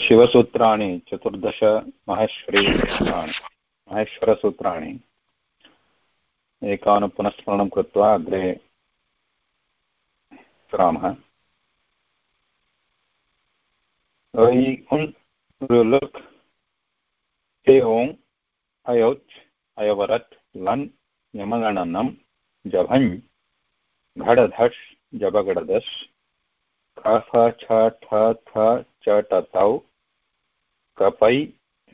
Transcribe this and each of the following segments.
शिवसूत्राणि चतुर्दश महेश्वरीसूत्राणि महेश्वरसूत्राणि एकान् पुनस्मरणं कृत्वा अग्रे सरामः look एओङ् अयोच् अयवरट् लन् यमगणनं जभञ् घडधष् जबगडदश् खफ छ ठ थ च टतौ कपै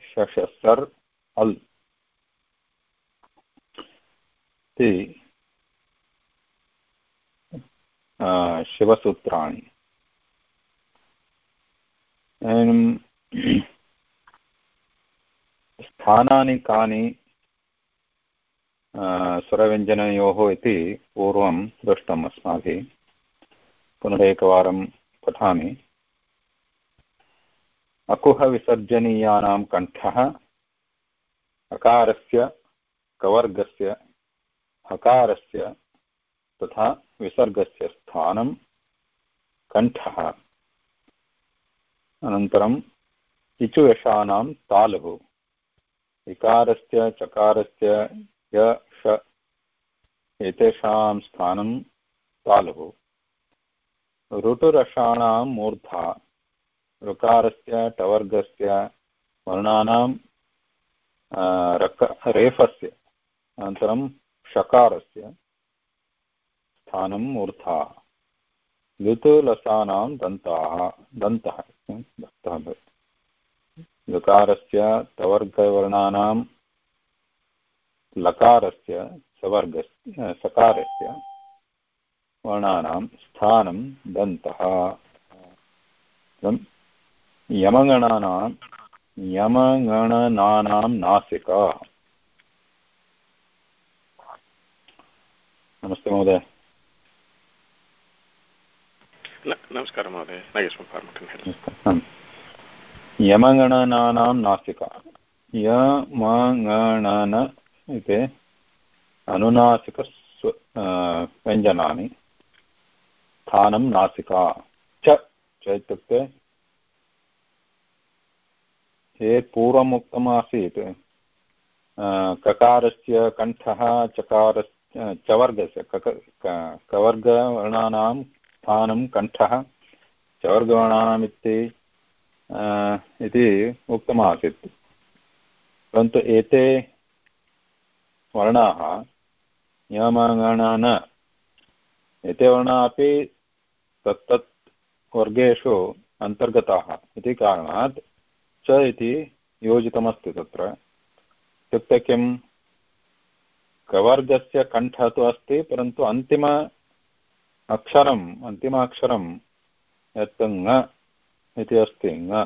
शशसर् अल्। इति शिवसूत्राणि। स्थानानि कानि स्वरव्यञ्जनयोः इति पूर्वं दृष्टम् अस्माभिः। पुनरेकवारं पठामि। अकुहविसर्जनीयानां कण्ठः, अकारस्य कवर्गस्य, हकारस्य तथा विसर्गस्य स्थानं, कण्ठः। अनन्तरम् इचुयशानां तालुः। इकारस्य, चकारस्य य, ष, एतेषां स्थानं तालुः ऋटुरषाणां मूर्धा, ऋकारस्य, टवर्गस्य, वर्णानां रक, रेफस्य, अनन्तरं षकारस्य स्थानं मूर्धा। लुतुलसानां दन्ताः, दन्तः दन्तः। लकारस्य तवर्गवर्णानां लकारस्य सवर्गस्य सकारस्य वर्णानां स्थानं दन्तः। यमगणानां यमगणनानां नासिका। नमस्ते महोदय। नमस्कारः महोदय। यमगणनानां नासिका। यमगणन इति अनुनासिक व्यञ्जनानि। स्थानं नासिका। च इत्युक्ते ये पूर्वम् ककारस्य कण्ठः चकारस्य चवर्गस्य कवर्गवर्णानां स्थानं कण्ठः चवर्गवर्णानाम् इति उक्तमासीत्। परन्तु एते वर्णाः नियमगणन एते वर्णाः अपि तत्तत् वर्गेषु अन्तर्गताः इति कारणात् च इति योजितमस्ति तत्र। इत्युक्ते किं? कवर्गस्य कण्ठः तु अस्ति, परन्तु अन्तिम अक्षरम्, अन्तिमाक्षरं यत् ङ इति अस्ति, ङ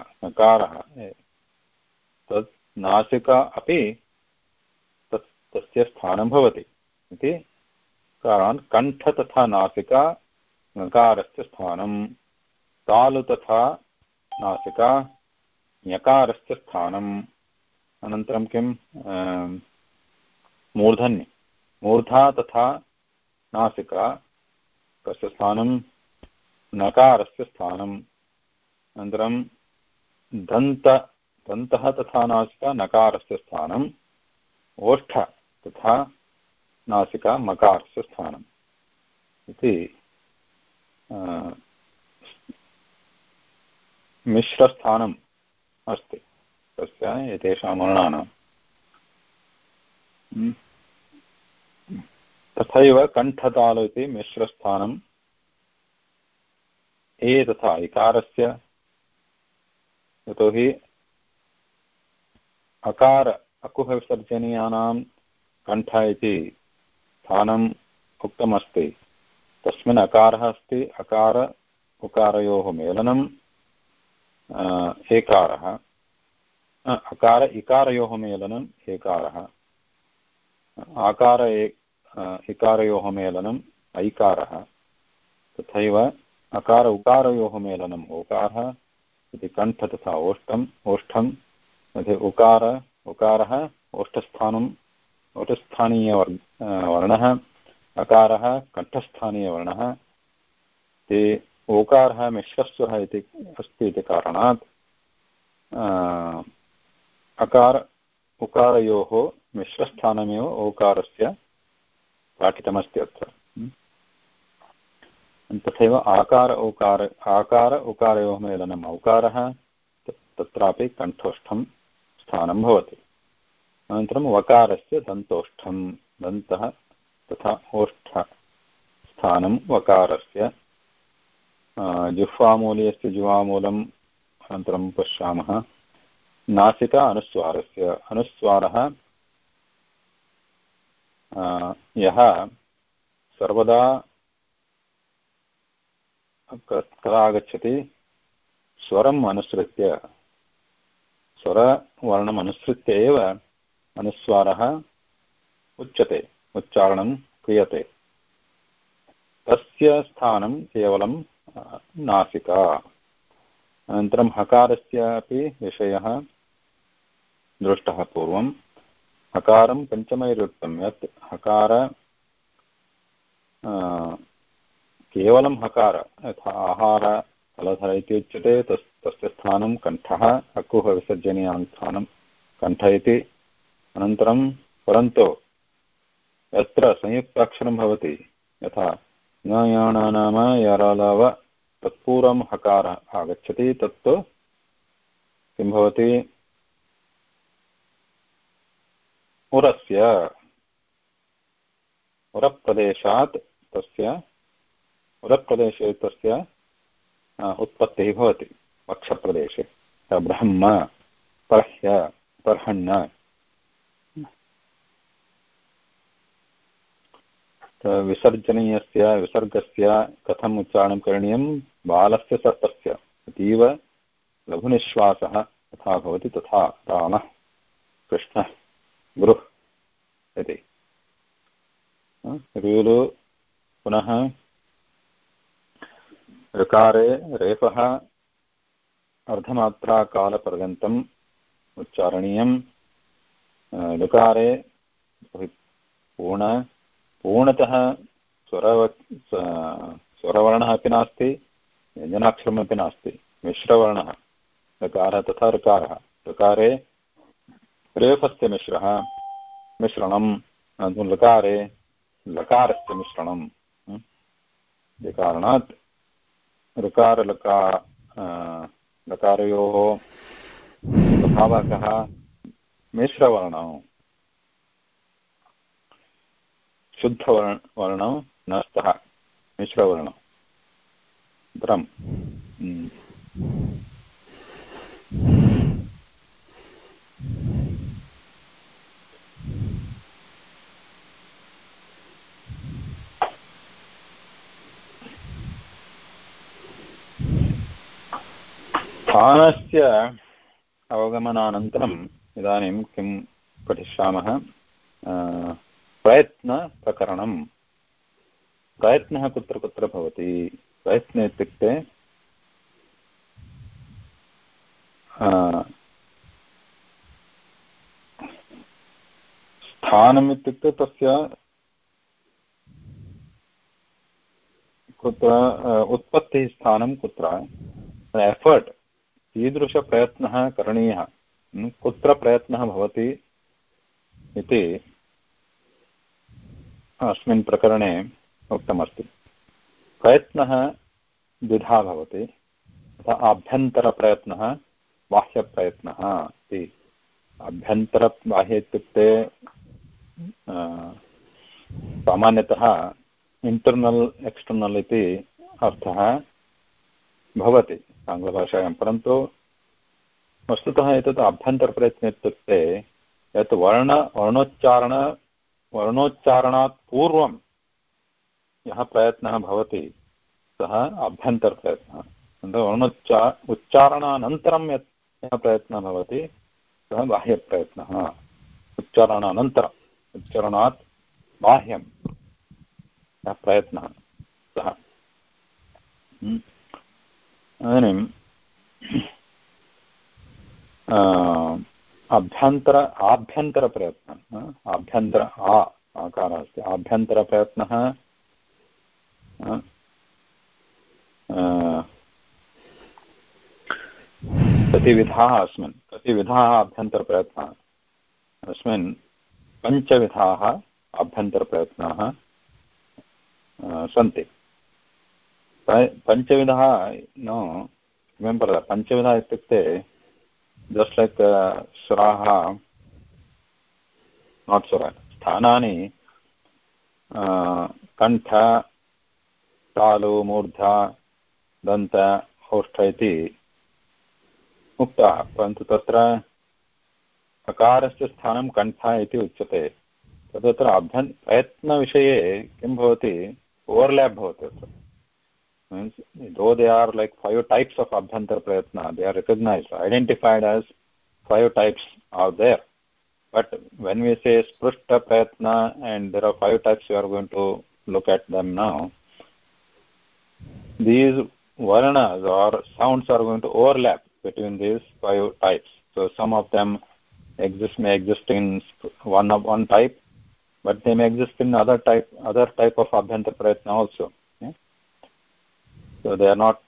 तत् नासिका अपि तस्य स्थानं भवति, इति कारणात् कण्ठ तथा नासिका, ङकारस्य स्थानं तालु तथा नासिका, ञकारस्य स्थानम्। अनन्तरं किं? मूर्धन्य। मूर्धा तथा नासिका, तस्य स्थानं नकारस्य स्थानम्। अनन्तरं दन्त, दन्तः तथा नासिका, नकारस्य स्थानम्। ओष्ठ। तथा नासिका मकारस्य स्थानम् इति मिश्रस्थानम् अस्ति तस्य एतेषां वर्णानां। तथैव कण्ठतालु इति मिश्रस्थानम् ए तथा इकारस्य, यतोहि अकार अकुहविसर्जनीयानां कण्ठ इति स्थानम् उक्तमस्ति। तस्मिन् अकारः अस्ति, अकार उकारयोः मेलनं एकारः। अकार इकारयोः मेलनम्, एकारः। आकार इकारयोः मेलनम्, ऐकारः। तथैव अकार उकारयोः मेलनम्, ओकारः। इति कण्ठ तथा ओष्ठम् ओष्ठं उकार, उकारः ओष्ठस्थानं ओटस्थानीयवर् वर्णः, अकारः कण्ठस्थानीयवर्णः ते ओकारः मिश्रस्वरः इति अस्ति इति कारणात् अकार, उकारयोः मिश्रस्थानमेव ओकारस्य पाठितमस्ति अत्र। तथैव आकार उकार आकार, उकारयोः मेलनम् औकारः तत्रापि कण्ठोष्ठं स्थानं भवति। अनन्तरं वकारस्य दन्तोष्ठं, दन्तः तथा ओष्ठस्थानं वकारस्य। जिह्वामूले अस्ति जिह्वामूलम् अनन्तरं पश्यामः। नासिका अनुस्वारस्य, अनुस्वारः यः सर्वदा कदा आगच्छति स्वरम् अनुसृत्य, स्वरवर्णम् एव अनुस्वारः उच्यते, उच्चारणं क्रियते। तस्य स्थानं केवलं नासिका। अनन्तरं हकारस्य अपि विषयः दृष्टः पूर्वं। हकारं पञ्चमैर्युक्तं यत् हकार केवलं हकार, यथा आहार फलधर इति उच्यते, तस्, तस्य स्थानं कण्ठः अकुहविसर्जनीयां स्थानं कण्ठ इति। अनन्तरं परन्तु, यत्र संयुक्ताक्षरं भवति, यथा ज्ञायाण नाम यरलव, तत्पूर्वं हकारः आगच्छति, तत्तु किं भवति? उरस्य, उरप्रदेशात् तस्य, उरप्रदेशे तस्य उत्पत्तिः भवति, वक्षप्रदेशे ब्रह्म, पर्ह्य पर्हण्ण विसर्जनीयस्य, विसर्गस्य कथम् उच्चारणं करणीयं? बालस्य सर्पस्य अतीव लघुनिश्वासः तथा भवति तथा रामः। कृष्णः, गुरुः, इति। ऋलु पुनः ऋकारे रेफः अर्धमात्राकालपर्यन्तम् उच्चारणीयं ऋकारे पूर्ण पूर्णतः स्वरव स्वरवर्णः अपि नास्ति व्यञ्जनाक्षरमपि नास्ति, मिश्रवर्णः ऋकारः तथा ऋकारः ऋकारे रेफस्य मिश्रः मिश्रणं लकारे, लकारस्य मिश्रणं इति कारणात् ऋकारलका लकारयोः स्वभावः कः मिश्रवर्णौ। शुद्धवर्ण वर्णौ न स्तः मिश्रवर्णौ। अनन्तरं स्थानस्य अवगमनानन्तरम् इदानीं किं पठिष्यामः? प्रयत्नप्रकरणं प्रयत्नः कुत्र कुत्र भवति? प्रयत्न इत्युक्ते स्थानम् इत्युक्ते तस्य कुत्र उत्पत्तिः स्थानं कुत्र? एफर्ट्, कीदृशप्रयत्नः करणीयः? कुत्र प्रयत्नः भवति इति अस्मिन् प्रकरणे उक्तमस्ति। प्रयत्नः द्विधा भवति, तथा आभ्यन्तरप्रयत्नः, बाह्यप्रयत्नः इति। आभ्यन्तरबाह्य इत्युक्ते सामान्यतः इण्टर्नल् एक्स्टर्नल् इति अर्थः भवति आङ्ग्लभाषायां, परन्तु वस्तुतः एतत् आभ्यन्तरप्रयत्नः इत्युक्ते, यत् वर्ण, वर्णोच्चारण वर्णोच्चारणात् पूर्वं यः प्रयत्नः भवति, सः आभ्यन्तरप्रयत्नः वर्णोच्चा, उच्चारणानन्तरं यत् यः प्रयत्नः भवति, सः बाह्यप्रयत्नः। उच्चारणानन्तरम्, उच्चारणात् बाह्यं यः प्रयत्नः, सः। इदानीं अभ्यन्तर आभ्यन्तरप्रयत्नः आभ्यन्तर आ आकारः अस्ति। आभ्यन्तरप्रयत्नः कतिविधाः अस्मिन्। कतिविधाः अभ्यन्तरप्रयत्नाः अस्मिन्। पञ्चविधाः अभ्यन्तरप्रयत्नाः सन्ति। पञ्चविधः, नो रिमेम्बर् पञ्चविधः इत्युक्ते जस्ट् लैक् सुराः नाट् सुर स्थानानि कण्ठ तालु मूर्धा दन्त औष्ठ इति उक्ताः परन्तु तत्र अकारस्य स्थानं कण्ठ इति उच्यते तत्र अभ्यन् प्रयत्नविषये किं भवति ओवर्लाप् भवति means though they are like five types of abhantar prayatna they are recognized identified as five types are there. But when we say sprushta prayatna and there are five types we are going to look at them now. These varnas or sounds are going to overlap between these five types. So some of them exist may exist in one of one type but they may exist in other type other type of abhantar prayatna also so they are not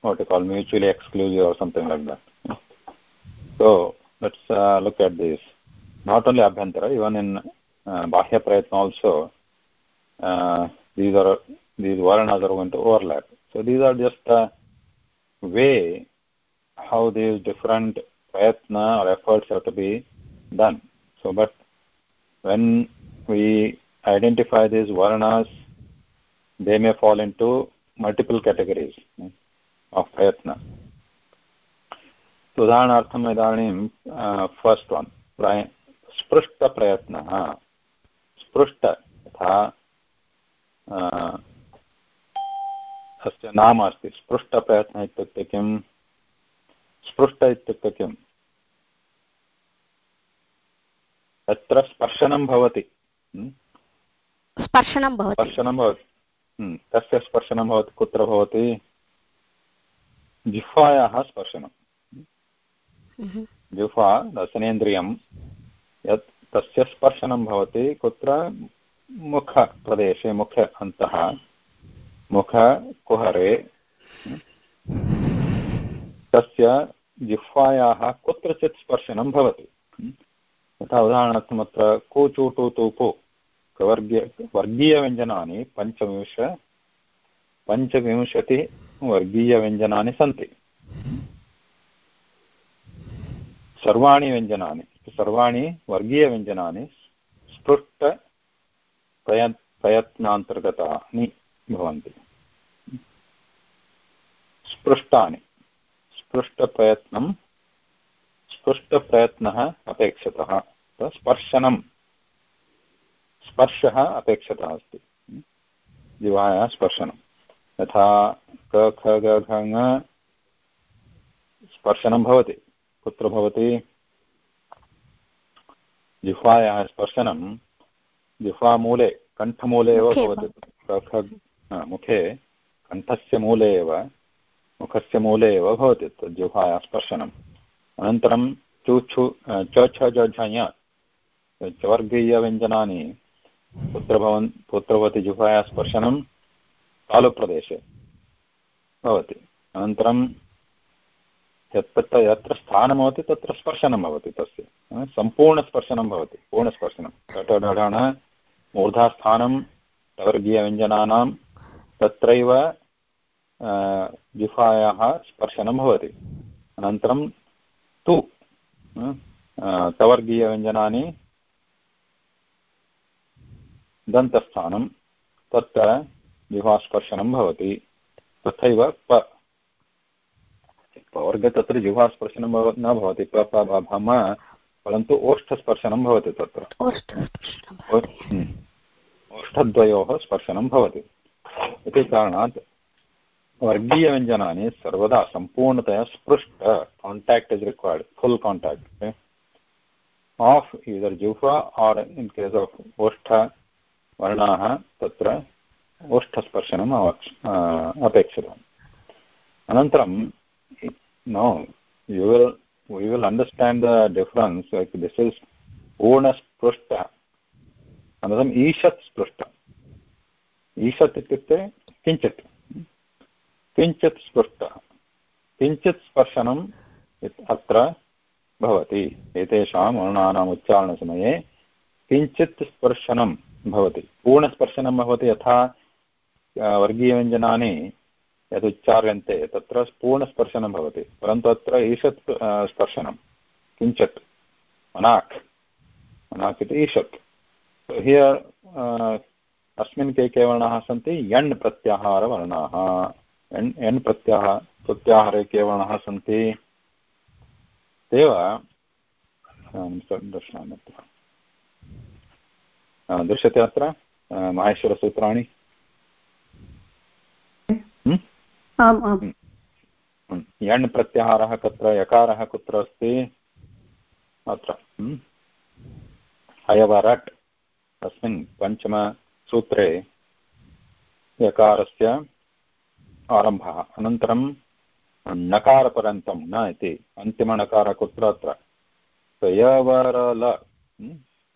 what you call mutually exclusive or something like that. So let's uh, look at this. Not only abhyantara even in uh, bahya prayatna also uh, these are these varnas are going to overlap. So these are just a way how these different prayatna or efforts have to be done. So but when we identify these varnas they may fall into multiple categories of prayatna उदाहरणार्थम् इदानीं first one स्पृष्टप्रयत्नः स्पृष्ट यथा अस्य नाम अस्ति स्पृष्टप्रयत्नः इत्युक्ते किम् स्पृष्ट इत्युक्ते किम् तत्र स्पर्शनं भवति स्पर्शनं भवति स्पर्शनं भवति कस्य स्पर्शनं भवति कुत्र भवति? जिह्वायाः स्पर्शनं। जिह्वा दशनेन्द्रियं यत् तस्य स्पर्शनं भवति कुत्र? मुखप्रदेशे मुख अन्तः मुखकुहरे तस्य जिह्वायाः कुत्रचित् स्पर्शनं भवति। यथा उदाहरणार्थम् अत्र कूचूटु तूपु वर्गीय वर्गीयव्यञ्जनानि पञ्चविंश पञ्चविंशतिवर्गीयव्यञ्जनानि सन्ति। सर्वाणि व्यञ्जनानि, सर्वाणि वर्गीयव्यञ्जनानि स्पृष्टप्रय प्रयत्नान्तर्गतानि भवन्ति। स्पृष्टानि स्पृष्टप्रयत्नं स्पृष्टप्रयत्नः अपेक्षितः स्पर्शनं स्पर्शः अपेक्षितः अस्ति। जिवायाः स्पर्शनं। यथा क ख ग घ स्पर्शनं भवति। कुत्र भवति? जिह्वायाः स्पर्शनं जिह्वामूले कण्ठमूले एव भवति। मुखे कण्ठस्य मूले एव मुखस्य मूले एव भवति जिह्वायाः स्पर्शनम् अनन्तरं चुक्षु च छ झ चवर्गीयव्यञ्जनानि कुत्र भवन् कुत्र भवति जिह्वायाः स्पर्शनं तालुप्रदेशे भवति। अनन्तरं यत्र यत्र स्थानं भवति, तत्र स्पर्शनं भवति तस्य। सम्पूर्णस्पर्शनं भवति, पूर्णस्पर्शनं। टटढण मूर्धास्थानं टवर्गीयव्यञ्जनानां तत्रैव जिह्वायाः स्पर्शनं भवति। अनन्तरं तु तवर्गीयव्यञ्जनानि दन्तस्थानं तत्र जिह्वास्पर्शनं भवति। तथैव प। वर्गे तत्र जिह्वास्पर्शनं न भवति प भम परन्तु ओष्ठस्पर्शनं भवति तत्र। ओष्ठद्वयोः स्पर्शनं भवति। इति कारणात् वर्गीयव्यञ्जनानि सर्वदा सम्पूर्णतया स्पृष्ट। Contact is required full contact of either जुह्वा are in case of ओष्ठवर्णाः तत्र ओष्ठस्पर्शनम् अपेक्षितम्। अनन्तरं, no, you will, we will understand the difference, like this is पूर्णस्पृष्ट अनन्तरम् ईषत् स्पृष्ट। ईषत् इत्युक्ते किञ्चित्। किञ्चित् स्पृष्टः। किञ्चित् स्पर्शनम् अत्र भवति। एतेषां वर्णानाम् उच्चारणसमये किञ्चित् स्पर्शनं भवति। पूर्णस्पर्शनं भवति यथा वर्गीयव्यञ्जनानि यद् उच्चार्यन्ते तत्र पूर्णस्पर्शनं भवति। परन्तु अत्र ईषत् स्पर्शनं, किञ्चित्, मनाक्। मनाक् इति ईषत्। हियर् अस्मिन् के के वर्णाः सन्ति? यण् प्रत्याहारवर्णाः। एण् एण् प्रत्याह, प्रत्याहारे के वर्णाः सन्ति? तेव दर्शयामि दृश्यते अत्र माहेश्वरसूत्राणि यण् प्रत्याहारः कत्र यकारः कुत्र अस्ति अत्र अयवरट् तस्मिन् पञ्चमसूत्रे यकारस्य आरम्भः अनन्तरं नकारपर्यन्तं न इति अन्तिमणकारः कुत्र अत्र यवरल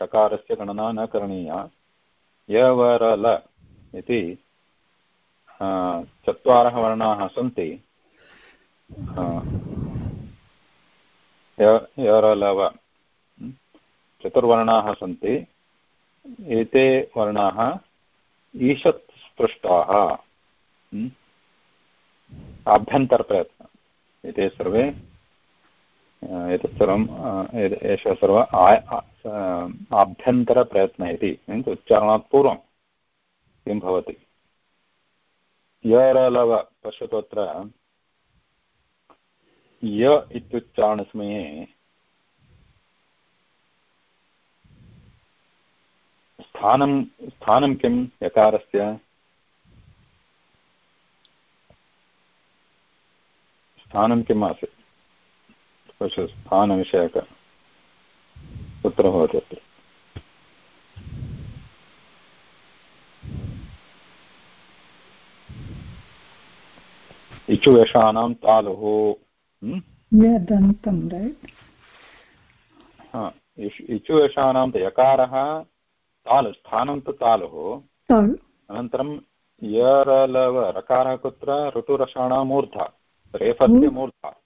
टकारस्य गणना न करणीया। यवरल इति चत्वारः वर्णाः सन्ति। यरलव चतुर्वर्णाः सन्ति। एते वर्णाः ईषत् स्पृष्टाः आभ्यन्तरप्रयत्नः। एते सर्वे एतत् सर्वम् एषः सर्व आभ्यन्तरप्रयत्नः इति मीन्स् उच्चारणात् पूर्वं किं भवति। यरलव पश्यतु अत्र य इत्युच्चारणसमये स्थानं स्थानं किं, यकारस्य? स्थानं किम् आसीत्? पश्य स्थानविषयक कुत्र भवति अत्र? इचुयशानां तालुः इचुयशानां यकारः तालु स्थानं तु तालुः। अनन्तरं यरलव रकारः कुत्र? ऋतुरसाणां मूर्धा रेफस्य मूर्धा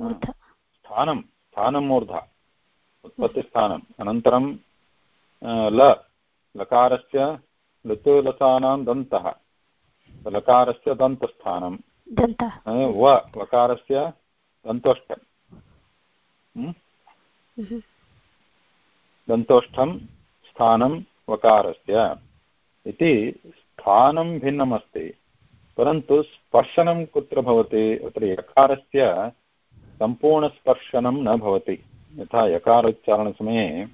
स्थानं स्थानं मूर्धा। उत्पत्तिस्थानम्। अनन्तरं ल। लकारस्य लृतुलतानां दन्तः। लकारस्य दन्तस्थानं व। वकारस्य दन्तोष्ठं दन्तोष्ठं स्थानं वकारस्य। इति स्थानं भिन्नमस्ति। परन्तु स्पर्शनं कुत्र भवति? अत्र यकारस्य सम्पूर्णस्पर्शनं न भवति। यथा यकारोच्चारणसमये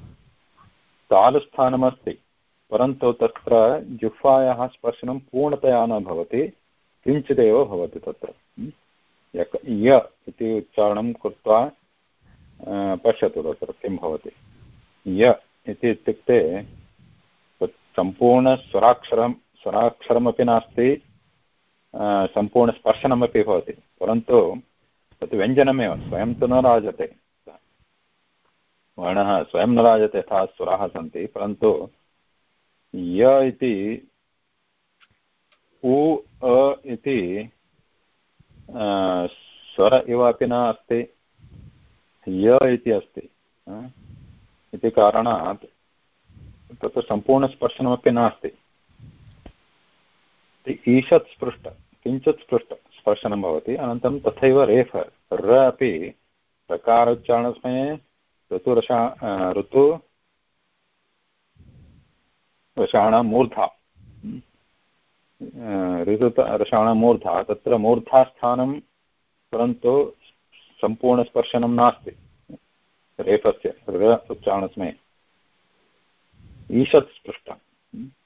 तालुस्थानमस्ति, परन्तु तत्र जुह्वायाः स्पर्शनं पूर्णतया न भवति, किञ्चिदेव भवति तत्र। यक, य इति उच्चारणं कृत्वा पश्यतु तत्र किं भवति। य इति इत्युक्ते सम्पूर्णस्वराक्षरं स्वराक्षरमपि नास्ति सम्पूर्णस्पर्शनमपि भवति, परन्तु तत् व्यञ्जनमेव, स्वयं तु न राजते। वर्णः स्वयं न राजते, यथा स्वराः सन्ति, परन्तु य इति, उ, अ इति स्वर इव अपि न अस्ति, य इति अस्ति इति कारणात् तत्र सम्पूर्णस्पर्शनमपि नास्ति। ईषत् स्पृष्ट, किञ्चित् स्पृष्ट। स्पर्शनं भवति, अनन्तरं तथैव रेफ, र अपि ऋकारोच्चारणसमये ऋतुरसा ऋतु रसाणां मूर्धा। ऋतुत, रसाणां मूर्धा, तत्र मूर्धास्थानं, परन्तु सम्पूर्णस्पर्शनं नास्ति, रेफस्य ऋ उच्चारणसमये। ईषत् स्पृष्टं,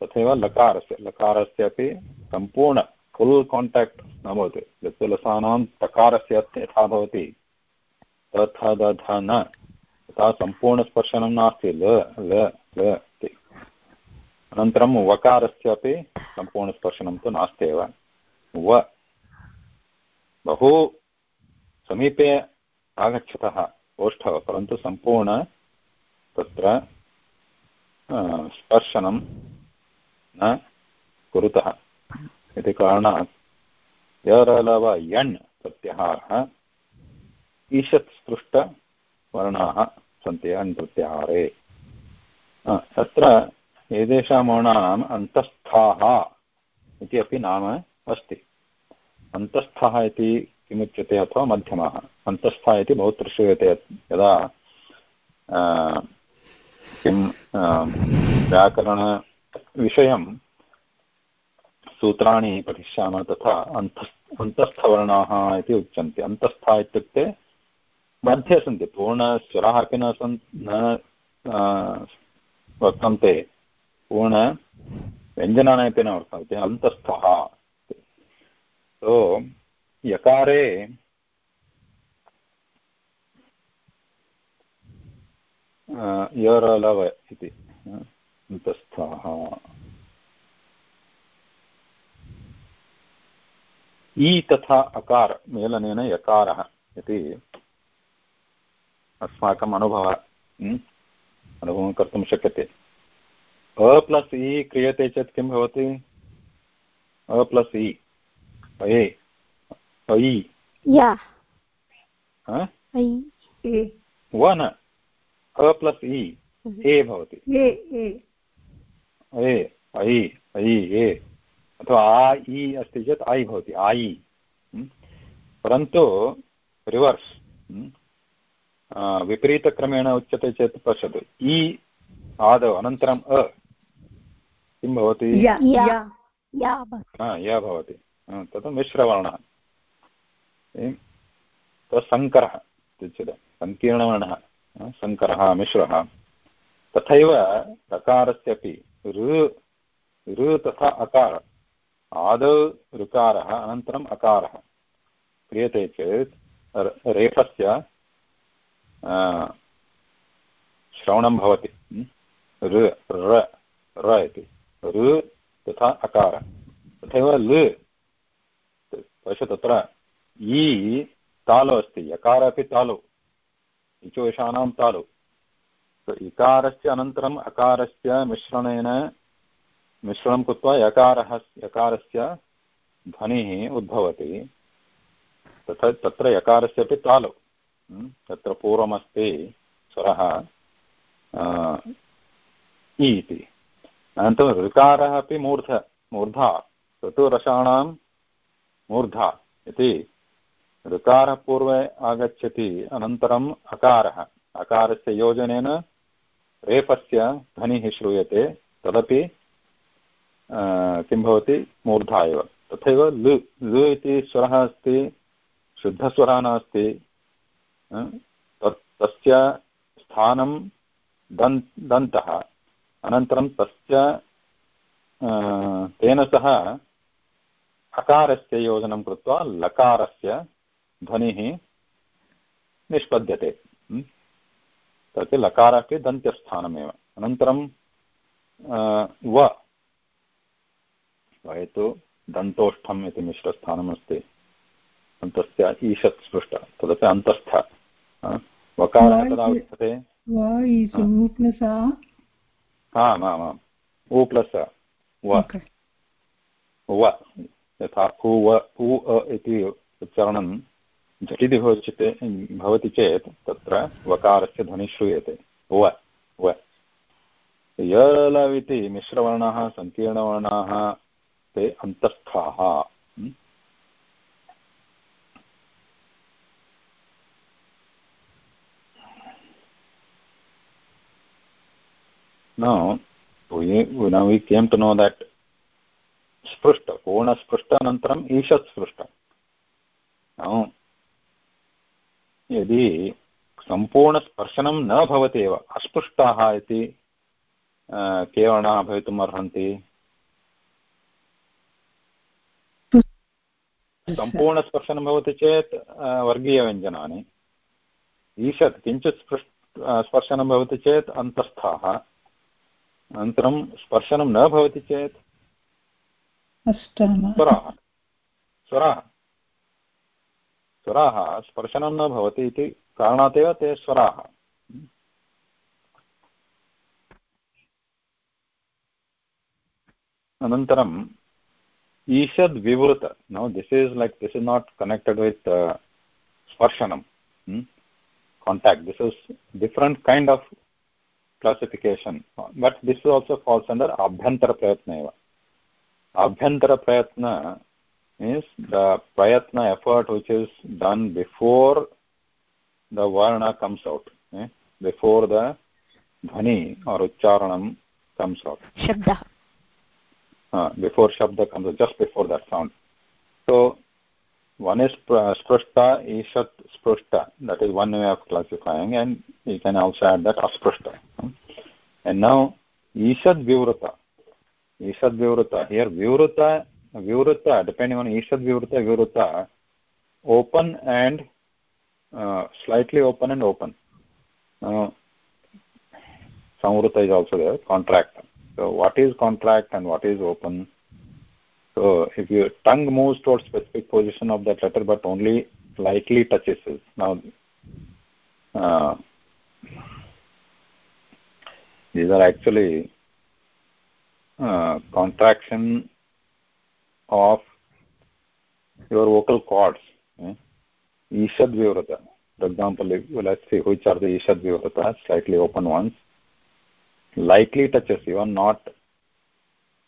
तथैव लकारस्य लकारस्य अपि सम्पूर्ण फुल् काण्टाक्ट् न भवति। लृत्तलसानां तकारस्य यथा भवति। तथा तथा न। तथा सम्पूर्णस्पर्शनं नास्ति। ल ल ल, इति। अनन्तरं वकारस्य अपि सम्पूर्णस्पर्शनं तु नास्ति एव। व। बहु समीपे आगच्छतः ओष्ठः परन्तु सम्पूर्ण तत्र स्पर्शनं न कुरुतः। इति कारणात् यरलव यण् प्रत्याहारः, ईषत् स्पृष्टवर्णाः सन्ति अण् तत्र एतेषां वर्णानाम् अन्तस्थाः इति अपि नाम अस्ति। अन्तस्थः इति किमुच्यते अथवा मध्यमः? अन्तस्थः इति बहुत्र श्रूयते यदा किं व्याकरणविषयं सूत्राणि पठिष्यामः तथा अन्तस् अन्तस्थवर्णाः इति उच्यन्ते। अन्तस्थः इत्युक्ते मध्ये सन्ति पूर्णस्वराः अपि न सन्, न वर्तन्ते। पूर्णव्यञ्जनानि अपि न वर्तन्ते। अन्तस्थः। सो यकारे यरलव इति। अन्तस्थाः। इ तथा अकार मेलनेन यकारः इति अस्माकम् अनुभवः अनुभवं कर्तुं शक्यते। अ प्लस् इ क्रियते चेत् किं भवति? अ प्लस् इ अये ऐ। व न अ प्लस् इ ए भवति। ए ऐ ऐ ए। अथवा आ इ अस्ति चेत् ऐ भवति आयि परन्तु रिवर्स् विपरीतक्रमेण उच्यते चेत् पश्यतु। इ आदौ अनन्तरम् अ। किं भवति? य भवति। तत् मिश्रवर्णः। सङ्करः इत्युच्यते सङ्कीर्णवर्णः सङ्करः मिश्रः। तथैव रकारस्यपि ऋ ऋ तथा अकार। आदौ ऋकारः, अनन्तरम् अकारः। क्रियते चेत् रेफस्य श्रवणं भवति। ऋ, र इति। ऋ तथा अकार। तथैव लृ पश्य तत्र इ तालु अस्ति। यकार अपि तालु। इचोषाणां तालु। इकारस्य अनन्तरम् अकारस्य मिश्रणेन मिश्रणं कृत्वा यकारः यकारस्य ध्वनिः उद्भवति। तथा तत्र यकारस्य अपि तालु। तत्र पूर्वमस्ति स्वरः इति। अनन्तरं ऋकारः अपि मूर्ध, मूर्धा। चतुरसाणां मूर्धा इति। ऋकारः पूर्वे आगच्छति, अनन्तरम् अकारः। अकारस्य योजनेन रेफस्य ध्वनिः श्रूयते। तदपि किं भवति? मूर्धा एव तथैव लु लु इति स्वरः अस्ति शुद्धस्वरः नास्ति तत्, तस्य स्थानं दन्, दन्तः। अनन्तरं तस्य तेन सह अकारस्य योजनं कृत्वा लकारस्य ध्वनिः निष्पद्यते। तत् लकारः अपि दन्त्यस्थानमेव। अनन्तरं व। तु दन्तोष्ठम् इति मिश्रस्थानमस्ति। अन्तस्य ईषत् स्पृष्ट तदपि अन्तस्थ। वकारः कदा उच्यते? आम् आम् आम्। उ प्लस् व। यथा उ व उ इति उच्चारणं झटिति भवति भवति चेत् तत्र वकारस्य ध्वनिः श्रूयते। व व। यलव् इति मिश्रवर्णाः सङ्कीर्णवर्णाः ते अन्तस्थाः now we, now we came to know that sprushta पूर्णस्पृष्ट अनन्तरम् ईषत् स्पृष्ट now यदि सम्पूर्णस्पर्शनं न भवति एव अस्पृष्टाः इति के वर्णाः भवितुम् अर्हन्ति सम्पूर्णस्पर्शनं भवति चेत् वर्गीयव्यञ्जनानि। ईषत् किञ्चित् स्पृष् स्पर्शनं भवति चेत् अन्तस्थाः। अनन्तरं स्पर्शनं न भवति चेत् स्वराः। स्वराः। स्वराः स्पर्शनं न भवति इति कारणात् एव ते स्वराः। Ishad Vivruta. Now this is like this is not connected with uh, Svarshanam, hmm? contact. This is different kind of classification. But this also falls under Abhyantara Prayatna. Abhyantara Prayatna is the Prayatna effort which is done before the Varna comes out, eh? before the dhani or Uccharanam comes out. Shabda. Uh, before shabda comes just before that sound so one is sprushta, ishat sprushta. That is one way of classifying, and you can also add that asprushta. And now ishad vivrata. Ishad vivrata. Here vivrata, vivrata, depending on ishad vivrata, vivrata, open and uh, slightly open and open. Uh, samvrata is also there, contract. So what is contract and what is open? So if your tongue moves towards specific position of that letter but only slightly touches it. Now, uh, these are actually uh, contraction of your vocal cords. Eh? Ishad Vivrata. For example, let's see which are the Ishad Vivrata, slightly open ones. Lightly touches, you even not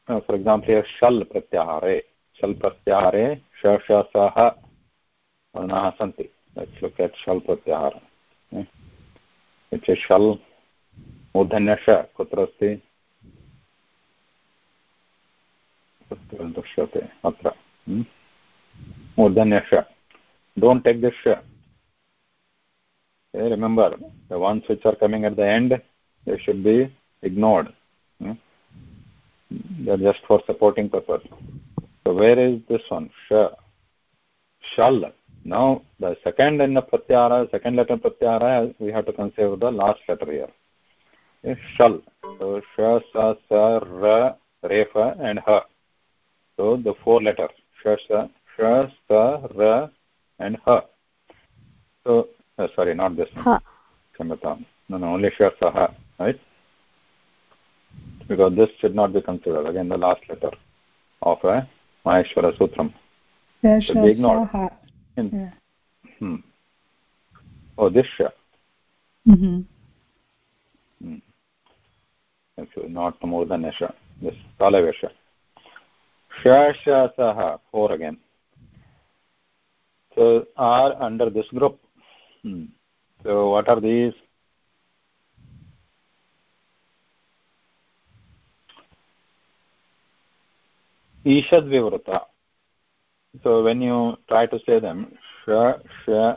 uh, for example here shall pratyahare shall pratyahare sh sh sah varnaः सन्ति let's look at shall pratyahara okay? which is shall मूर्धन्य श कुत्र अस्ति कुत्र दृश्यते अत्र मूर्धन्य श don't take this sh okay, remember the ones which are coming at the end they should ignored they're just for supporting purpose. So where is this one? Sh. Shall. Now the second in the pratyahara, second letter pratyahara, we have to consider the last letter here. Is shall. So sh, sa, sa, ra, refa, and ha. So the four letters. Sh, sa, sh, sa, ra, and ha. So uh, sorry, not this one. Ha. No, no, only sh, sa, ha. Right because this should not be considered again the last letter of a Maheshwara Sutram. should be ignored. In, yeah. hmm. Oh, this Sha. Mm-hmm. Hmm. Actually, not more than a Sha. This Talavesha. Sha, Sha, Saha. Four again. So, are under this group. Hmm. So, what are these? Ishad. So when you try to say them, Sha, Sha.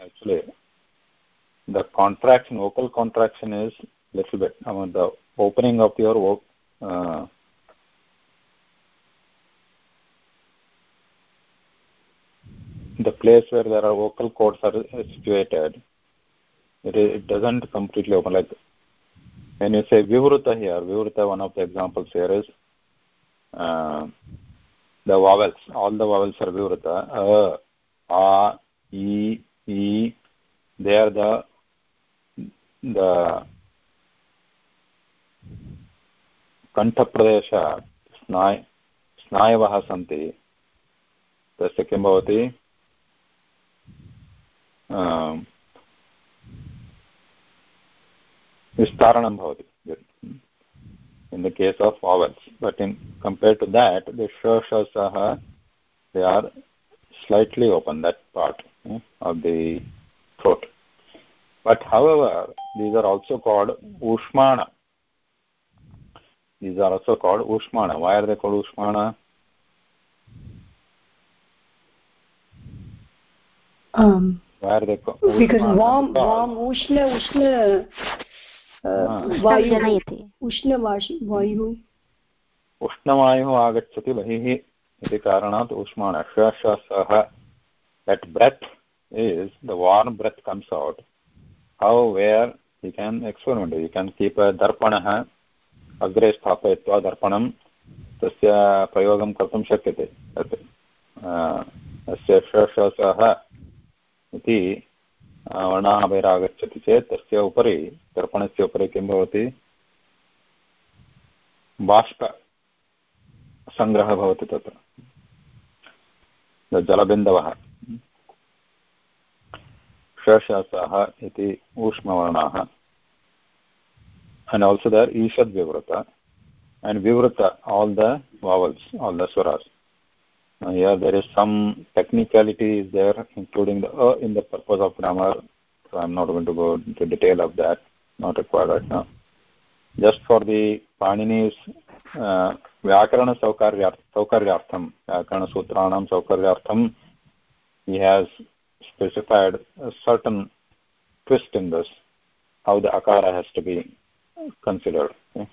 Actually, the contraction, vocal contraction is little bit. I mean, the opening of your uh, the place where there are vocal cords are situated, it, it doesn't completely open. Like when you say vivruta here, vivruta, one of the examples here is uh, the vowels. All the vowels are vivruta. A, a, e, e. They are the the कण्ठप्रदेश स्नाय स्नायवः सन्ति तस्य किं भवति विस्तारणं भवति in the case of vowels but in compared to that the sh sh sah they are slightly open that part eh, of the throat but however these are also called ushmana these are also called ushmana why are they called ushmana um why are they called because warm warm ushna ushna उष्णवायुः आगच्छति बहिः इति कारणात् उष्माण अक्षरशः that breath is the warm breath comes out how where you can experiment you can keep दर्पणः अग्रे स्थापयित्वा दर्पणं तस्य प्रयोगं कर्तुं शक्यते। तत् अस्य अक्षरश्वासः इति वर्णाः बहिरागच्छति चेत् तस्य उपरि दर्पणस्य उपरि किं भवति? बाष्पसङ्ग्रहः भवति तत्र। जलबिन्दवः। शशसः इति ऊष्मवर्णाः। And also there ishad vivrata and vivrata all the vowels, all the Uh, here there is some technicality is there, including the uh, in the purpose of grammar. So I'm not going to go into detail of that. Not required right now. Just for the Panini's uh, Vyakarana Saukaryartham, Vyakarana Sutranam Saukaryartham, he has specified a certain twist in this, how the Akara has to be considered. Okay?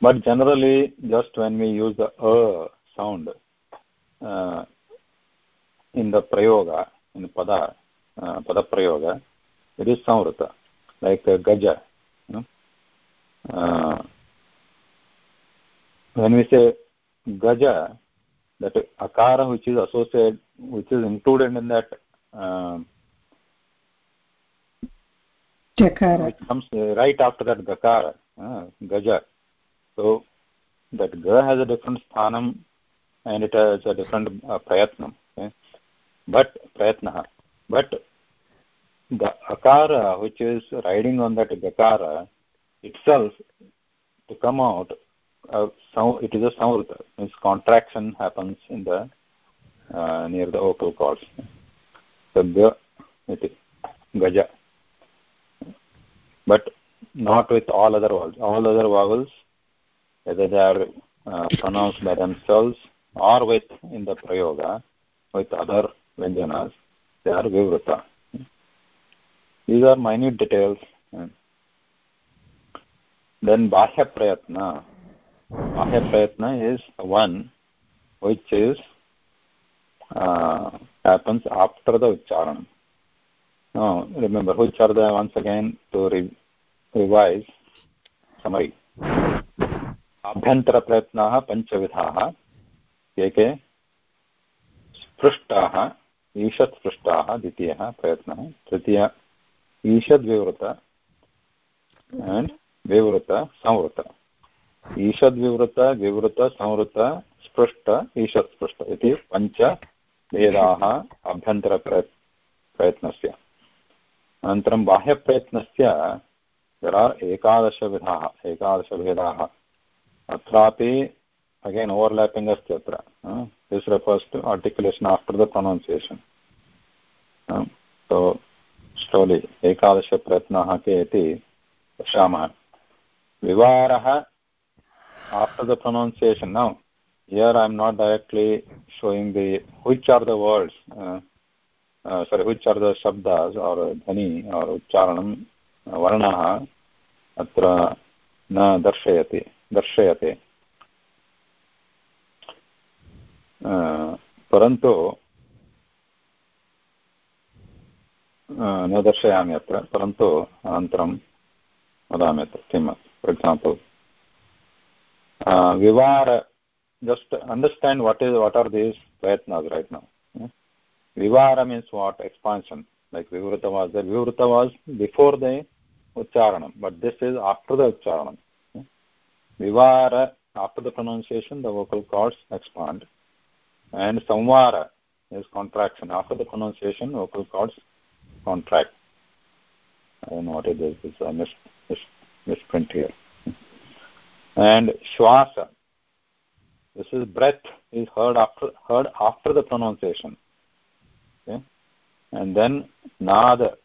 But generally, just when we use the a, uh, sound uh, in the prayoga, in the pada, uh, pada prayoga, it is samvrita, like uh, gaja. You know? uh, when we say gaja, that akara which is associated, which is included in that uh, Jakara. It comes uh, right after that Gakara, uh, Gaja. So that Ga has a different sthanam and it has a different uh, prayatnam. Okay? But prayatna. But the Akara which is riding on that Gakara itself to come out, uh, it is a samvrta. Means contraction happens in the uh, near the vocal cords. So Ga, it is Gaja but not with all other vowels. All other vowels, whether they are uh, pronounced by themselves or with in the prayoga, with other vyanjanas, they are vivrata. These are minute details. Then bahya prayatna. Bahya prayatna is one which is uh, happens after the ucharanam. No, remember, which are once again, to re revise, summary. आभ्यन्तरप्रयत्नाः पञ्चविधाः के के स्पृष्टाः ईषत् स्पृष्टाः द्वितीयः प्रयत्नः, तृतीय, ईषद्विवृत and विवृत, संवृत। ईषद्विवृत, विवृत, संवृत, स्पृष्ट ईषत् स्पृष्ट इति पञ्चभेदाः आभ्यन्तरप्रयत् प्रयत्नस्य। अनन्तरं बाह्यप्रयत्नस्य एकादशविधाः, एकादशभेदाः। अत्रापि अगेन ओवर्लैपिंग अस्ति अत्र this refers articulation after the pronunciation so स्टोलि एकादशप्रयत्नः के इति पश्यामः विवारः आफ्टर् द प्रोनौन्सियेशन् न here I am not directly showing the which are the words sorry which are the शब्द आर् ध्वनि आर् उच्चारणं वर्णः अत्र न दर्शयति दर्शयते परन्तु न दर्शयामि अत्र परन्तु अनन्तरं वदामि अत्र किम् फार् एक्साम्पल् विवार just understand what is what are these prayatnas right now Vivara means what? Expansion. Like Vivrata was there. Vivrata was before the Ucharanam, but this is after the Ucharanam. Vivara, after the pronunciation, the vocal cords expand. And Samvara is contraction. After the pronunciation, vocal cords contract. I don't know what it is. It's a mis- mis- misprint here. And Shwasa. This is breath is heard after heard after the pronunciation okay and then nada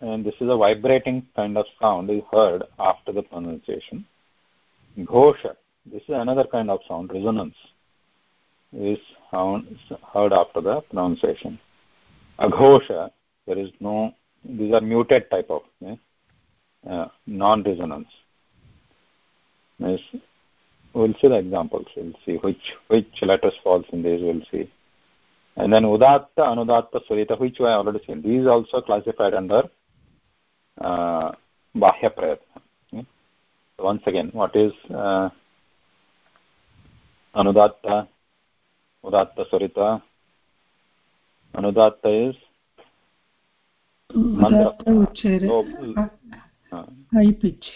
and this is a vibrating kind of sound is heard after the pronunciation ghosha this is another kind of sound resonance is heard after the pronunciation. Aghosha there is no these are muted type of uh, non resonance yes we'll see the examples. We'll see which which letters falls in these we'll see. And then udatta anudatta surita which i already seen. These also classified under uh, bahya prayatna. Okay? once again what is uh, anudatta udatta sarita anudatta is uh, high pitch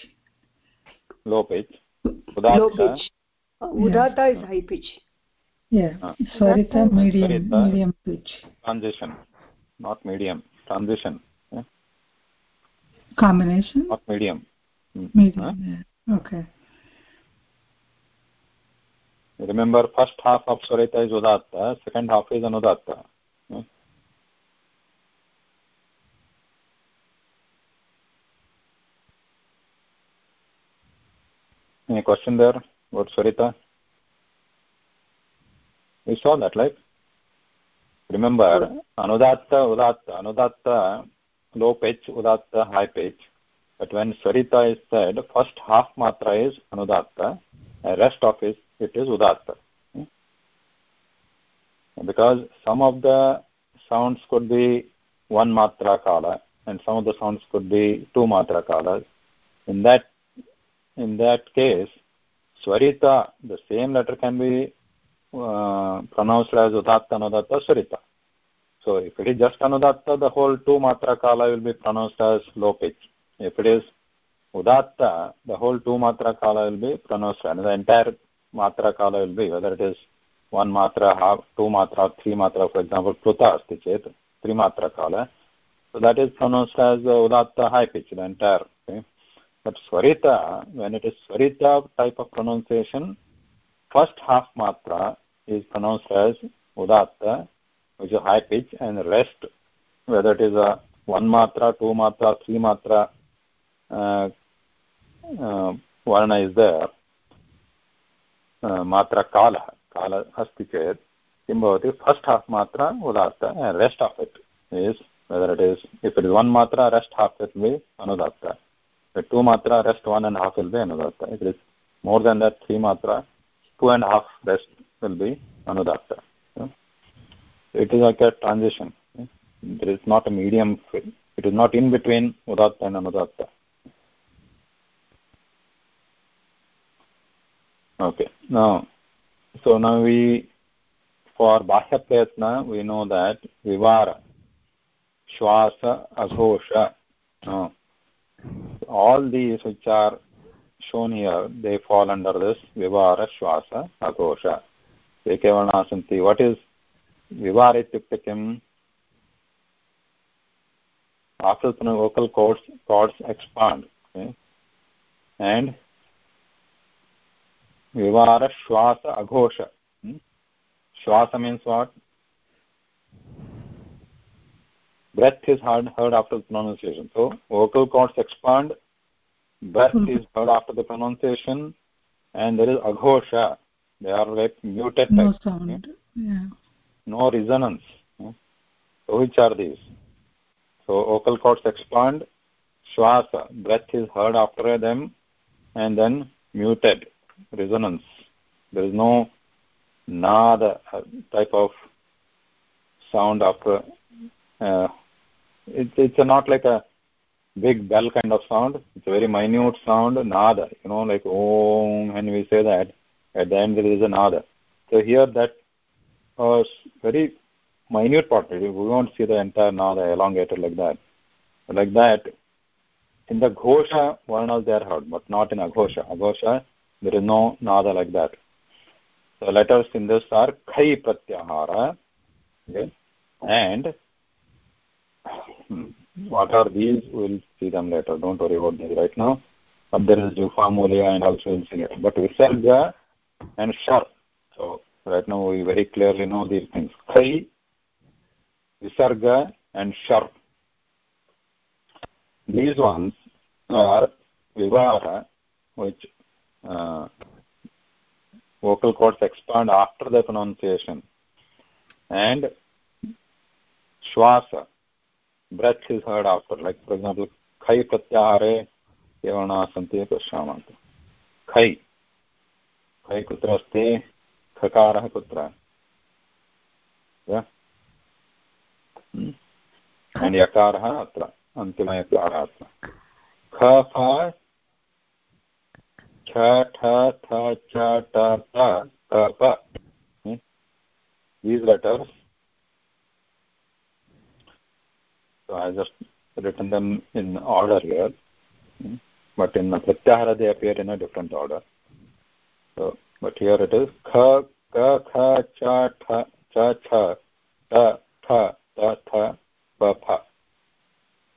low pitch udatta low pitch udatta yeah. is high pitch yeah uh, sarita medium sarita, medium pitch transition not medium transition yeah? combination not medium medium huh? yeah. okay remember first half of sarita is udatta second half is anudatta yeah? any question there about sarita we saw that right remember anudatta udatta anudatta low pitch udatta high pitch but when sarita is said first half matra is anudatta and rest of it it is udatta. Hmm? because some of the sounds could be one matra kala and some of the sounds could be two matra kalas in that in that case swarita the same letter can be uh, pronounced as udatta anudatta surita so if it is just anudatta the whole two matra kala will be pronounced as low pitch if it is udatta the whole two matra kala will be pronounced as the entire matra kala will be whether it is one matra half two matra three matra for example pluta asti three matra kala so that is pronounced as uh, udatta high pitch the entire okay? But swarita when it is swarita type of pronunciation first half matra is pronounced as udatta, which is high pitch, and rest, whether it is a one matra, two matra, three matra, uh, uh, varna is there, मात्रा कालः। कालः अस्ति चेत् किं भवति? First half मात्रा उदात्त rest of it is whether it is if it one मात्रा रेस्ट् हाफ् इट् वि अनुदात्त। टु मात्रा rest one and half will be अनुदात्त। It is more than that three मात्रा two and half rest will be अनुदात्त। It is like a transition it is not a medium it is not in between उदात्त and अनुदात्ता। Okay. Now, so now we, for Bahya Prayatna, we know that Vivara, Shwasa, Aghosha, all these which are shown here, they fall under this Vivara, Shwasa, Agosha. Eke Varna Santi. What is Vivara ityukte kim? After the vocal cords, cords expand. Okay? And Vivara, Shwasa, Agosha. Hmm? Shwasa means what? Breath is heard, heard after the pronunciation. So vocal cords expand breath is heard after the pronunciation and there is aghosha they are like muted no type, sound okay? yeah no resonance so which are these so vocal cords expand shwasa breath is heard after them and then muted resonance there is no nada type of sound after uh, it, it's not like a big bell kind of sound. It's a very minute sound, nada. You know, like om, and we say that at the end there is a nada. So here that uh, very minute part. We won't see the entire nada elongated like that. Like that, in the ghosha, varnas they are heard, but not in aghosha. Aghosha, there is no nada like that. The letters in this are khai pratyahara, okay, and hmm, what are these? We'll see them later. Don't worry about this right now. But there is Jufamulia and also see it. But Visarga and Shar. So right now we very clearly know these things. Khai, Visarga and Shar. These ones are Vivara, which vocal cords expand after the pronunciation. And Shwasa, breath is heard after like for example khai pratyahare केवणा सन्ति पश्यामः खै खै कुत्र अस्ति खकारः कुत्र and yakarah atra अन्तिमकारात् ख फ छ ठ थ च ट त क प these letters so i just written them in order here but in pratyahara they appear in a different order so but here it is kha ka kha cha tha cha cha ta tha ta tha pa pha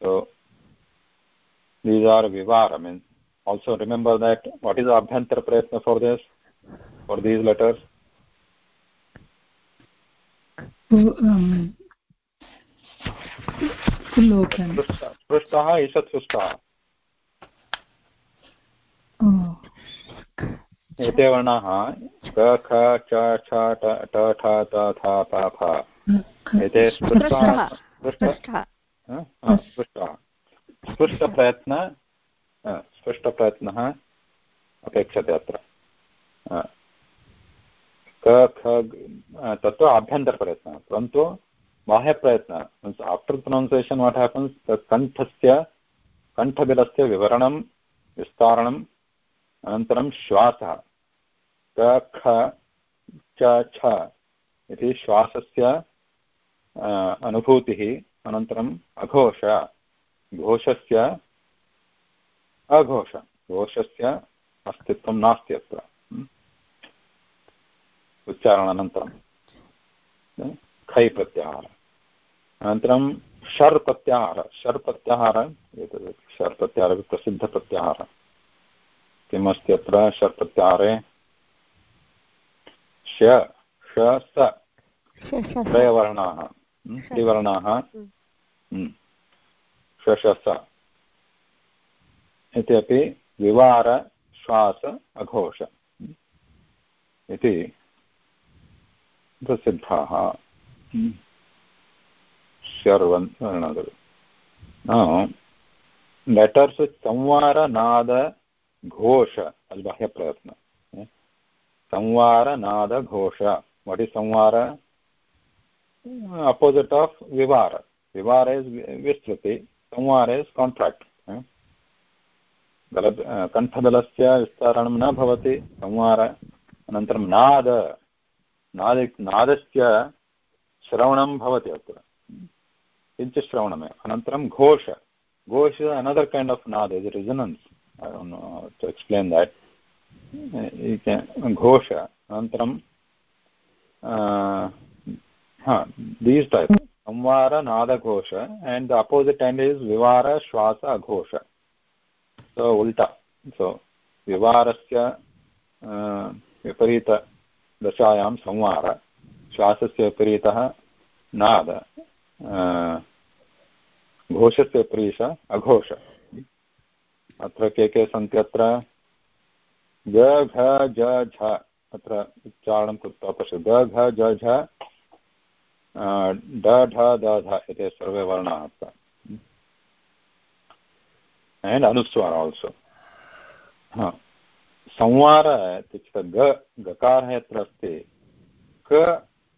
so these are vivara means also remember that what is abhyantar prayatna for this for these letters पृष्टः ईषत् पृष्टः एते वर्णाः क ख च छ ट ठ त थ प फ एते स्पृष्टः स्पृष्टः स्पृष्टप्रयत्न स्पष्टप्रयत्नः अपेक्षते अत्र. क, ख तत्तु आभ्यन्तरप्रयत्नः, परन्तु बाह्यप्रयत्नः means after pronunciation what happens तत् कण्ठस्य, कण्ठबिलस्य विवरणं, विस्तारणम्, अनन्तरं श्वासः, क, ख, च, छ, इति श्वासस्य अनुभूतिः अनन्तरम् अघोष, घोषस्य अघोष घोषस्य अस्तित्वं नास्ति अत्र। उच्चारणानन्तरं। खै प्रत्याहार। अनन्तरं षर् प्रत्याहार। षर् प्रत्याहार एतत् षर् प्रत्याहारः प्रसिद्धप्रत्याहारः किम् अस्ति अत्र षर् प्रत्याहारे? श ष स। त्रयवर्णाः। त्रिवर्णाः। षष इति अपि विवार श्वास अघोष। इति प्रसिद्धाः। शर्वन् लेटर्स् संवारनादघोष अल् बाह्यप्रयत्न संवारनादघोष वट् इस् संवार अपोसिट् आफ् विवार। विवार इस् विस्तृति। संवार इस् काण्ट्राक्ट् बल कण्ठबलस्य विस्तारणं न भवति संवार अनन्तरं नाद नाद, नादस्य श्रवणं भवति अत्र। किञ्चित् श्रवणमेव अनन्तरं घोष। घोष अनदर् कैण्ड् आफ् नाद is resonance to explain that Ghosh. अनन्तरं दीस् टैप् संवार नादघोष and the opposite and is विवार, श्वास अघोष सो उल्टा। सो विवारस्य विपरीतदशायां संवार श्वासस्य विपरीतः नाद घोषस्य विपरीत अघोष। अत्र के के सन्ति अत्र? ग, घ, ज, झ। अत्र उच्चारणं कृत्वा पश्य ग, घ झ ड, ढ, द, ध एते सर्वे वर्णाः अत्र। एण्ड् अनुस्वार आल्सो संवार इत्युक्ते ग गकारः यत्र अस्ति क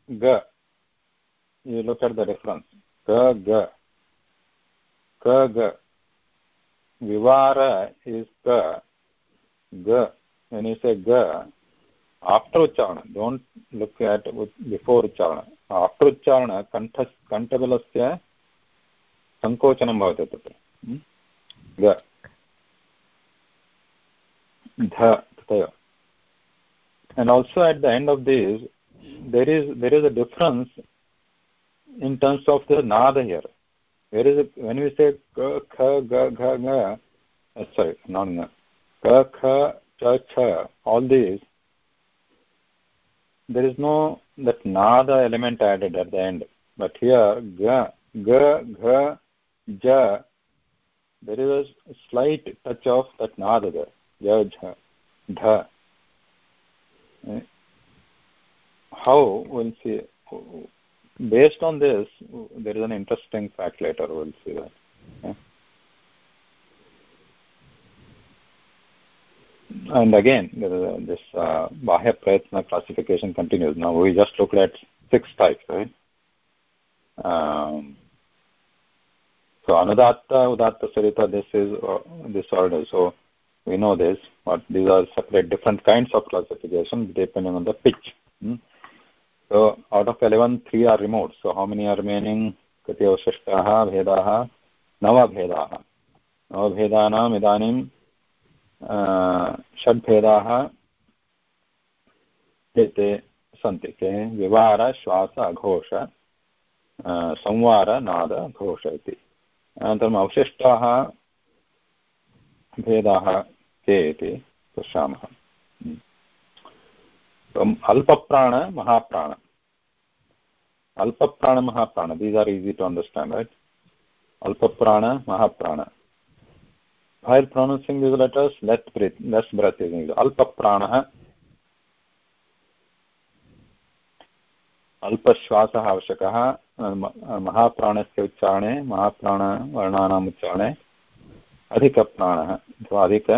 ग you look at the difference क ग क ग विवार इस् क ग when you say ga after ucharana don't look at before ucharana after ucharana kantha kantabalasya सङ्कोचनं भवति तत्र ग dha taya and also at the end of this there is there is a difference in terms of the nada here. There is a, when we say ka kha ga gha ga uh, sorry not na ka kha cha cha all these there is no that nada element added at the end. But here ga ga gha ja there is a slight touch of that nada there ya jha dha how we'll see based on this there is an interesting fact later we'll see that. Okay? and again this uh, bahya prayatna classification continues. Now we just looked at six types right? Um, So Anudatta, Udatta, Sarita, this is uh, this order. So we know this, but these are separate different kinds of classification depending on the pitch. Hmm? So out of 11, three are removed. So how many are remaining? कति अवशिष्टाः भेदाः नवभेदाः नवभेदानाम् इदानीं षड्भेदाः एते सन्ति के विवार श्वास अघोष संवार नाद घोष इति अनन्तरम् अवशिष्टाः भेदाः के इति पश्यामः। अल्पप्राण, महाप्राण। अल्पप्राण, महाप्राण। These are easy to understand right अल्पप्राण, महाप्राण। While pronouncing these letters, let breath less breath अल्पप्राणः। अल्पश्वासः आवश्यकः। महाप्राणस्य उच्चारणे, महाप्राणवर्णानाम् उच्चारणे, अधिकप्राणः अथवा अधिक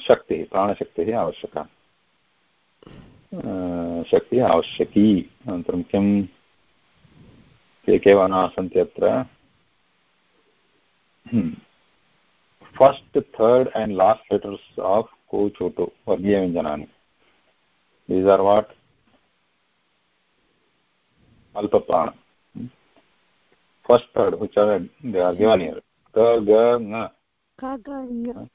शक्तिः, प्राणशक्तिः आवश्यका। शक्तिः आवश्यकी। अनन्तरं किं? के के वर्णाः सन्ति अत्र? First third and last letters of कोचोटु वर्गीयव्यञ्जनानि। These are what अल्पप्राण first third which are they are given here ka ga nga ka ga nga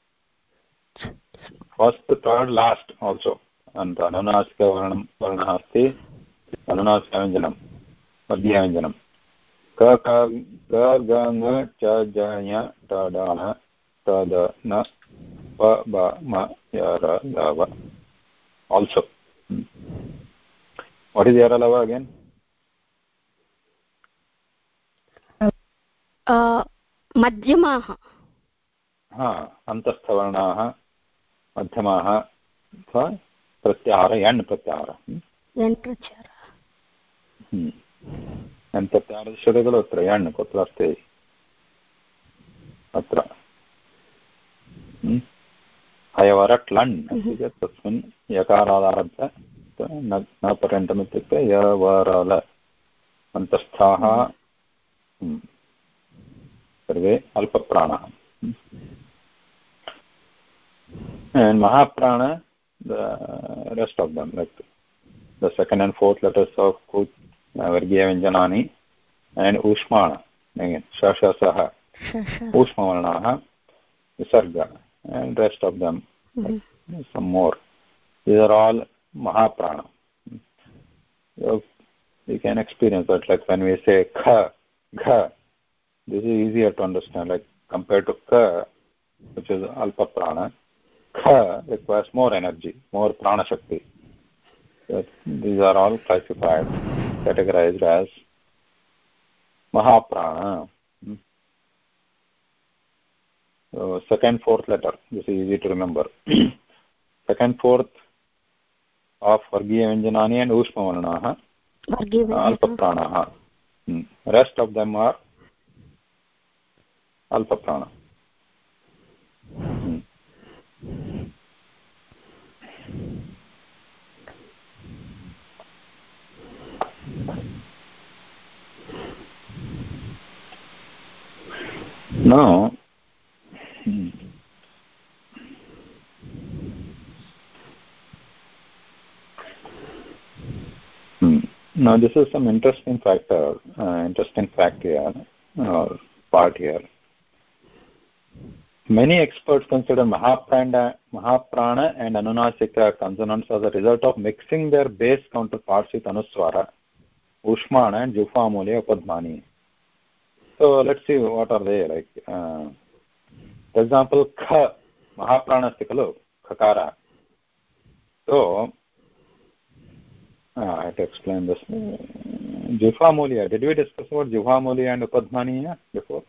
first third last also and anunasika varnam अन्त अनुनासिकवर्णं वर्णः अस्ति अनुनासिकव्यञ्जनं मध्यव्यञ्जनं क क ग ग ङ च ज ञ ट ड न त द न प ब म य र ल व also what is yaralava again मध्यमाः। हा अन्तस्थवर्णाः मध्यमाः अथवा प्रत्याहार यण् प्रत्याहार। यण् प्रत्याहार। यण् प्रत्याहार दृश्यते खलु अत्र यण् कुत्र अस्ति? अत्र। हयवरट् लण् अस्ति चेत् तस्मिन् यकारादारभ्य न पर्यन्तम् इत्युक्ते यवरल अन्तस्थाः। सर्वे अल्पप्राणः। And महाप्राण the rest of them like the second and fourth letters of Cooch वर्गीय व्यंजनानि एंड ऊष्माण नहीं विसर्ग and rest of them some these are all महाप्राण you can experience that like when we say घ this is easier to understand, like compared to Ka, which is Alpa Prana, kha requires more energy, more prana shakti. These are all classified, categorized as Mahaprana. Hmm. So second, fourth letter. This is easy to remember. second, fourth of Vargiya Vyanjanani and Ushma Varnaha, Alpa Pranaha. Hmm. Rest of them are Alpa Prana. Now, hmm. Hmm. now this is some interesting factor, uh, interesting fact here, or part here. Many experts consider Mahaprana, Mahaprana and Anunasika consonants as a result of mixing their base counterparts with Anuswara, Ushmana and Jufamulya Upadmani. So let's see what are they like. Uh, for example, Kha, Mahaprana Khalo, Khakara. So, uh, I have to explain this. Jufamulya, did we discuss about Jufamulya and Upadmani before?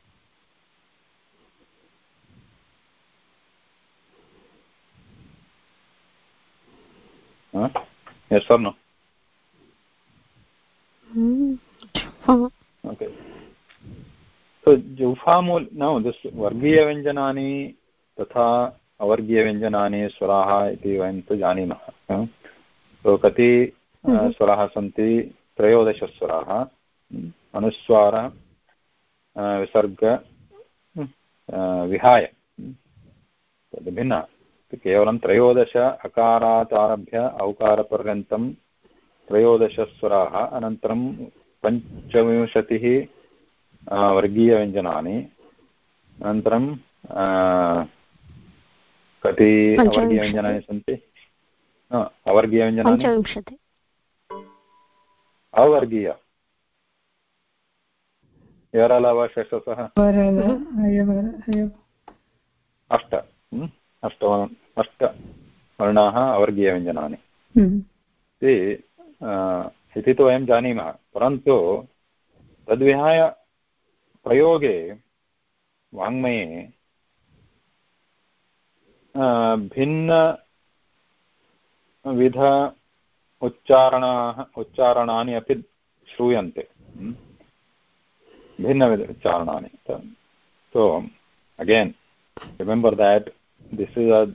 Yes or no? Mm. Okay. So Jufamul, now this वर्गीयव्यञ्जनानि तथा अवर्गीयव्यञ्जनानि स्वराः इति वयं तु जानीमः so कति स्वराः सन्ति त्रयोदशस्वराः अनुस्वार विसर्ग विहाय तद् भिन्ना केवलं त्रयोदश अकारात् आरभ्य औकारपर्यन्तं त्रयोदशस्वराः अनन्तरं पञ्चविंशतिः वर्गीयव्यञ्जनानि अनन्तरं कति अवर्गीयव्यञ्जनानि सन्ति? अवर्गीयव्यञ्जनानि? अवर्गीय। अष्ट। अष्ट अष्टवर्णाः अवर्गीयव्यञ्जनानि। इति तु वयं जानीमः। परन्तु तद्विहाय प्रयोगे वाङ्मये भिन्नविध उच्चारणाः उच्चारणानि अपि श्रूयन्ते। भिन्नविध उच्चारणानि। so again remember that is a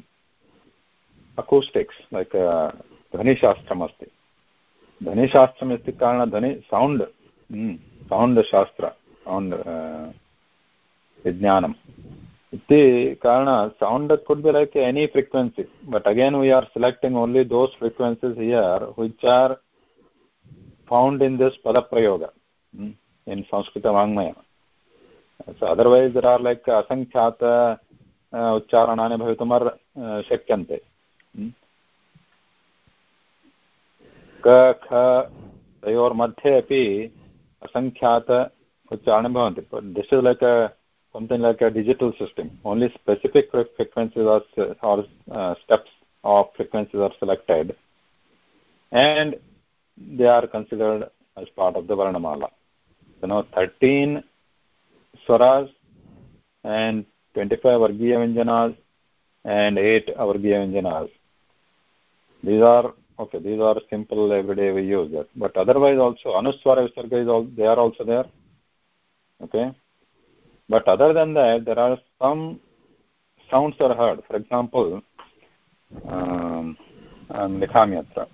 acoustics like ध्वनिशास्त्रम् अस्ति ध्वनिशास्त्रम् इति कारणं ध्वनि सौण्ड् सौण्ड् शास्त्र सौण्ड् विज्ञानम् इति sound could be like any frequency but again we are selecting only those frequencies here which are found in this padaprayoga in sanskrit vangmaya so otherwise there are like उच्चारणानि भवितुम् अर् शक्यन्ते। क, ख, तयोर्मध्ये अपि असङ्ख्यात उच्चारणं भवन्ति। This is like something like a digital system only specific frequencies are are steps of frequencies are selected and they are considered as part of the वर्णमाला no thirteen Swaraj and 25 Vargiya Vyanjanas, and 8 Avargiya Vyanjanas. These are, okay, these are simple everyday we use that. But otherwise also, Anuswara Visarga is all, they are also there. Okay. But other than that, there are some sounds are heard. For example, um, um I'm Likhami Atra.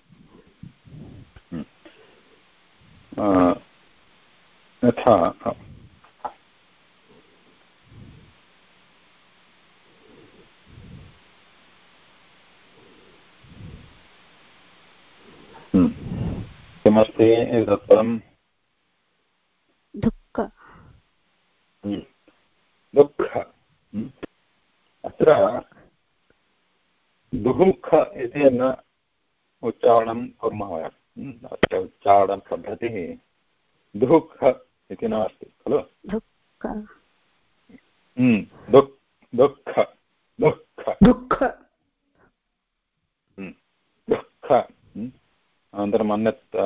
यथा hmm. uh, किमस्ति एतत् पदं दुःख। दुःख अत्र दुहुख इति न उच्चारणं कुर्मः वयम् अत्र उच्चारणपद्धतिः दुःख इति नास्ति खलु? दुःख। दुःख। दुःख दुःख दुःख अनन्तरम् अन्यत्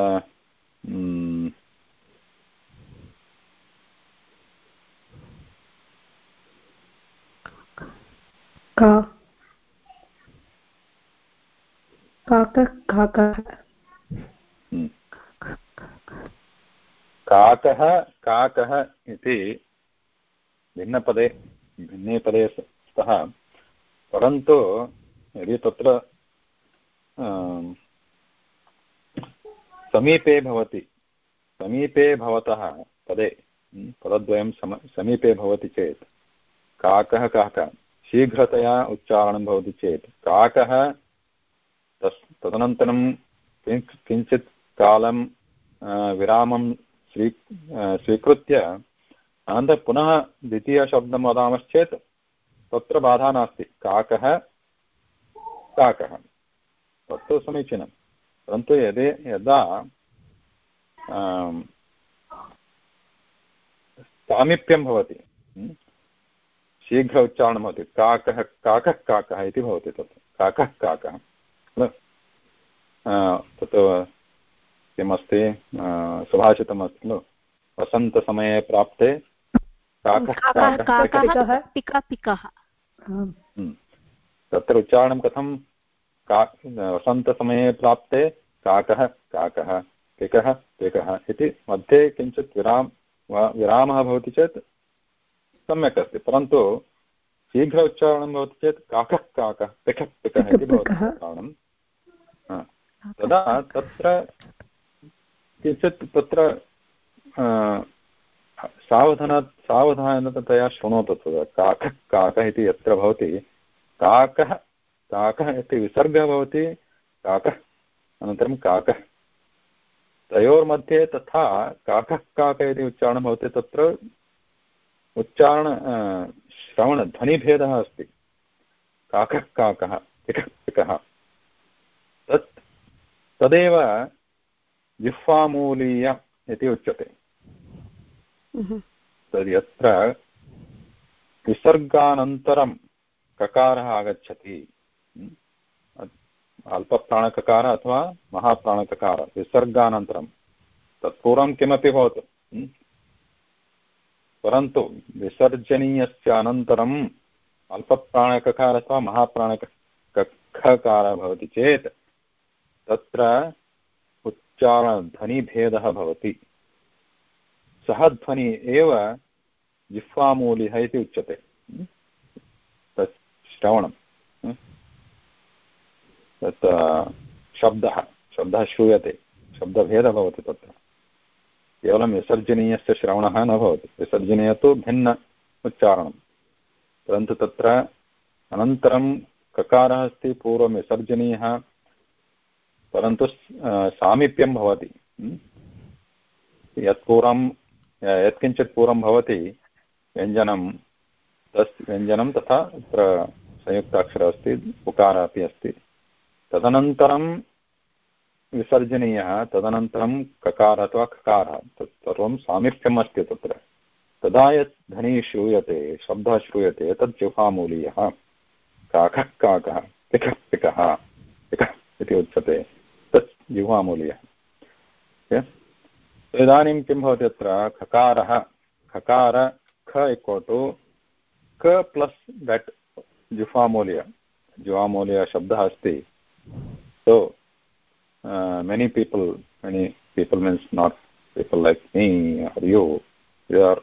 का काकः काकः काकः काकः इति भिन्नपदे भिन्ने पदे स्तः। परन्तु यदि तत्र समीपे भवति। समीपे भवतः पदे पदद्वयं सम, समीपे भवति चेत्। काकः काकः, शीघ्रतया उच्चारणं भवति चेत्। काकः, तस्, तदनन्तरं किञ्चित् कालं विरामं स्वी स्वीकृत्य अनन्तरं पुनः द्वितीयशब्दं वदामश्चेत् तत्र बाधा नास्ति। काकः काकः। तत्तु समीचीनं परन्तु यदि यदा सामीप्यं भवति शीघ्र उच्चारणं भवति काकः काकः काकः इति भवति तत् काकः काकः तत् किमस्ति? सुभाषितमस्ति खलु? वसन्तसमये प्राप्ते तत्र उच्चारणं कथं का वसन्तसमये प्राप्ते काकः काकः पिकः पिकः इति मध्ये किञ्चित् विराम विरामः भवति चेत् सम्यक् अस्ति परन्तु शीघ्र उच्चारणं भवति चेत् काकः काकः पिखः पिकः इति भवति उच्चारणं तदा तत्र किञ्चित् तत्र सावधान सावधानतया शृणोतु तद् काकः काकः इति यत्र भवति काकः काकः इति विसर्गः भवति काकः अनन्तरं काकः। तयोर्मध्ये तथा काकः काकः इति उच्चारणं भवति तत्र उच्चारण श्रवणध्वनिभेदः अस्ति। काकः काकः पिकः पिकः। तत् तदेव जिह्वामूलीय इति उच्यते। तद् यत्र विसर्गानन्तरं ककारः आगच्छति। अल्पप्राणककार अथवा महाप्राणककार, विसर्गानन्तरं। तत्पूर्वं किमपि भवतु। परन्तु विसर्जनीयस्य अनन्तरम् अल्पप्राणककार अथवा महाप्राणक खकारः भवति चेत् तत्र उच्चारणध्वनिभेदः भवति। सः ध्वनि एव जिह्वामूलिः इति उच्यते। तत् श्रवणं तत् शब्दः शब्दः श्रूयते, शब्दभेदः भवति तत्र। केवलं विसर्जनीयस्य श्रवणः न भवति, विसर्जनीय तु भिन्न उच्चारणं परन्तु तत्र अनन्तरं ककारः अस्ति, पूर्वं विसर्जनीयः, परन्तु सामीप्यं भवति। यत्पूर्वं यत्किञ्चित् पूर्वं भवति, व्यञ्जनं, तस् व्यञ्जनं तथा तत्र संयुक्ताक्षरः अस्ति, उकारः अपि अस्ति। तदनन्तरं विसर्जनीयः, तदनन्तरं ककारः अथवा खकारः, तत् सर्वं सामीप्यम् अस्ति तत्र। तदा यत् ध्वनिः श्रूयते, शब्दः श्रूयते, तत् जिह्वामूलीयः काकः काकः, पिकः पिकः पिकः इति उच्यते, तत् जिह्वामूलीयः इदानीं किं भवति अत्र? खकारः, खकार, ख इक्वल् टु क प्लस् दट् जुफामूल्य जुवामूल्यशब्दः अस्ति। So many people many people means not people like me are you you are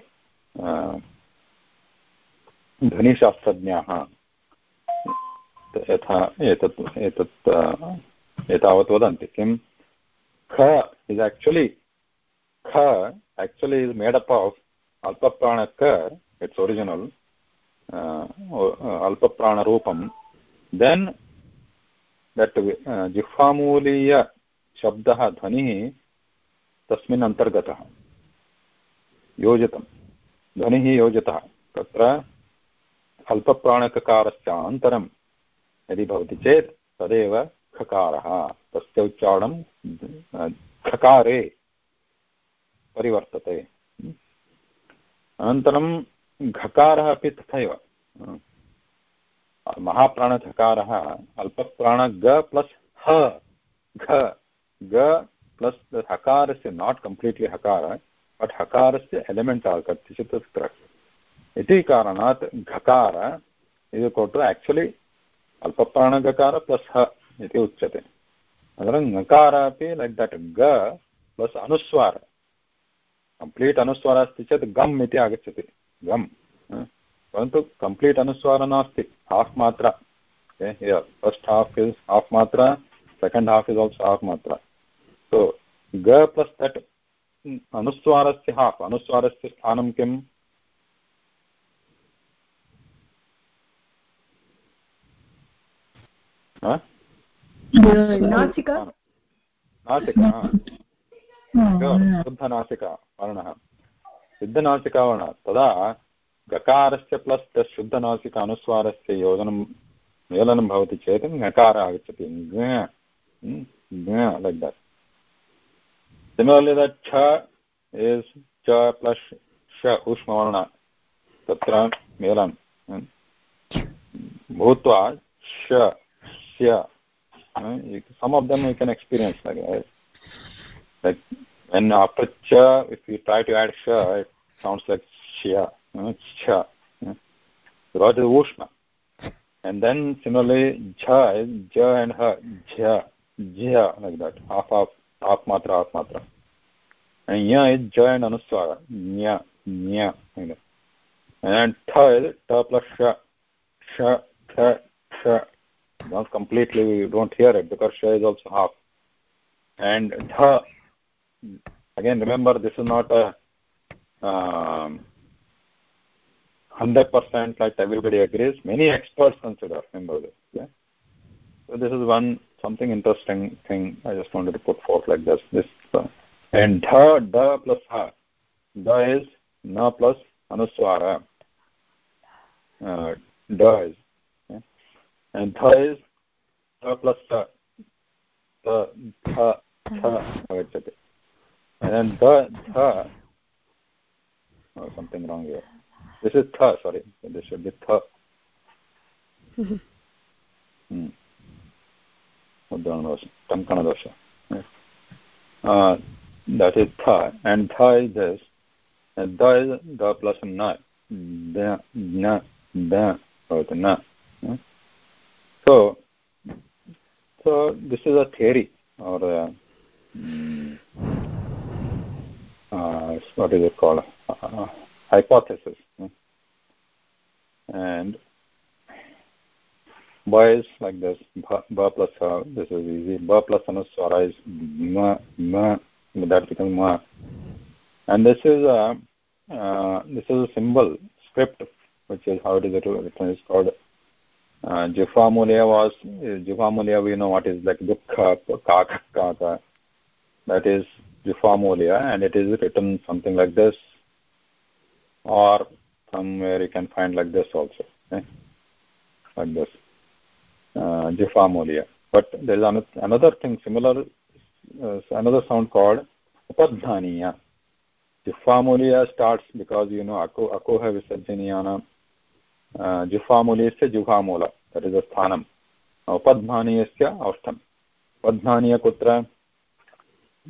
ध्वनिशास्त्रज्ञाः। यथा एतत् एतत् एतावत् वदन्ति। किं? ख is actually kha actually is made up of alpaprana ka, its original, uh, alpaprana rupam, then that uh, जिह्वामूलीय शब्दः ध्वनिः तस्मिन् अन्तर्गतः। योजितं ध्वनिः योजितः। तत्र अल्पप्राणककारस्य अनन्तरं यदि भवति चेत् तदेव खकारः। तस्य उच्चारणं खकारे परिवर्तते। अनन्तरं घकारः अपि तथैव। महाप्राणघकारः अल्पप्राण ग प्लस् ह, घ, ग प्लस् हकारस्य नाट् कम्प्लीट्लि हकार बट् हकारस्य एलिमेण्ट् आगच्छति चेत् तत्र। इति कारणात् घकार इस् टु आक्चुलि अल्पप्राणगकार प्लस् ह इति उच्यते। अनन्तरं ङकार अपि लैक् दट् ग प्लस् अनुस्वार। कम्प्लीट् अनुस्वारः अस्ति चेत् गम् इति आगच्छति। गम् परन्तु कम्प्लीट् अनुस्वारः नास्ति। हाफ् मात्रा फस्ट् हाफ् इस् हाफ् मात्रा second half is also half मात्रा सो ग प्लस् दट् अनुस्वारस्य हाफ् अनुस्वारस्य स्थानं किम् नासिका नासिका शुद्धनासिका वर्णः शुद्धनासिकावर्णः तदा गकारस्य प्लस् तच्छुद्धनासिक अनुस्वारस्य योजनं मेलनं भवति चेत् ङकार आगच्छति। लैक् दट् सिमिलर्लि दट् छ इस् च प्लस् ष ऊष्मवर्ण तत्र मेलनं भूत्वा श some of them you can experience like after च if you try to add श इट् सौण्ड्स् लैक् श्य cha, it is ushma. And then similarly, jha is ja and ha, jha, jha, like that, half, half, half matra, half matra. And ya is ja and anuswara, nya, nya, like that. And tha is ta plus sha, sha, tha, sha. Not completely, you don't hear it because sha is also half. And tha again remember this is not a um, 100% like everybody agrees. Many experts consider, remember this. Yeah? So this is one something interesting thing I just wanted to put forth like this. This uh, and dha, da plus ha. Da is na plus anuswara. Uh, da is. Yeah? And tha is da plus. Da, tha, tha, agachati. And then da, tha. Oh, something wrong here. This is tha, sorry. This should be tha. hmm. Mudrana dosha, Tankana dosha. Yes. Uh, that is tha. And tha is this. And da is da plus na. Da, na, da, bhavati na. Yeah. So, so this is a theory or a, mm, uh, what is it called? Uh, hypothesis. And ba is like this, ba, plus ha, this is easy. Ba plus anuswara is ma, ma, that becomes ma. And this is a, uh, this is a symbol, script, which is how it is written, it's called uh, Jifamulya was, Jifamulya we know what is like Dukha, Kaka, Kaka. That is Jifamulya and it is written something like this or somewhere you can find like this also. Okay? Like this uh, Jifamulya. But there is another thing similar, uh, another sound called Upadhaniya. Jifamulya starts because you know Ako, Akoha Visarjaniyana. Uh, Jifamulya Jifamula. That is a sthanam. Upadhaniyasya Aushtam. Upadhaniya Kutra.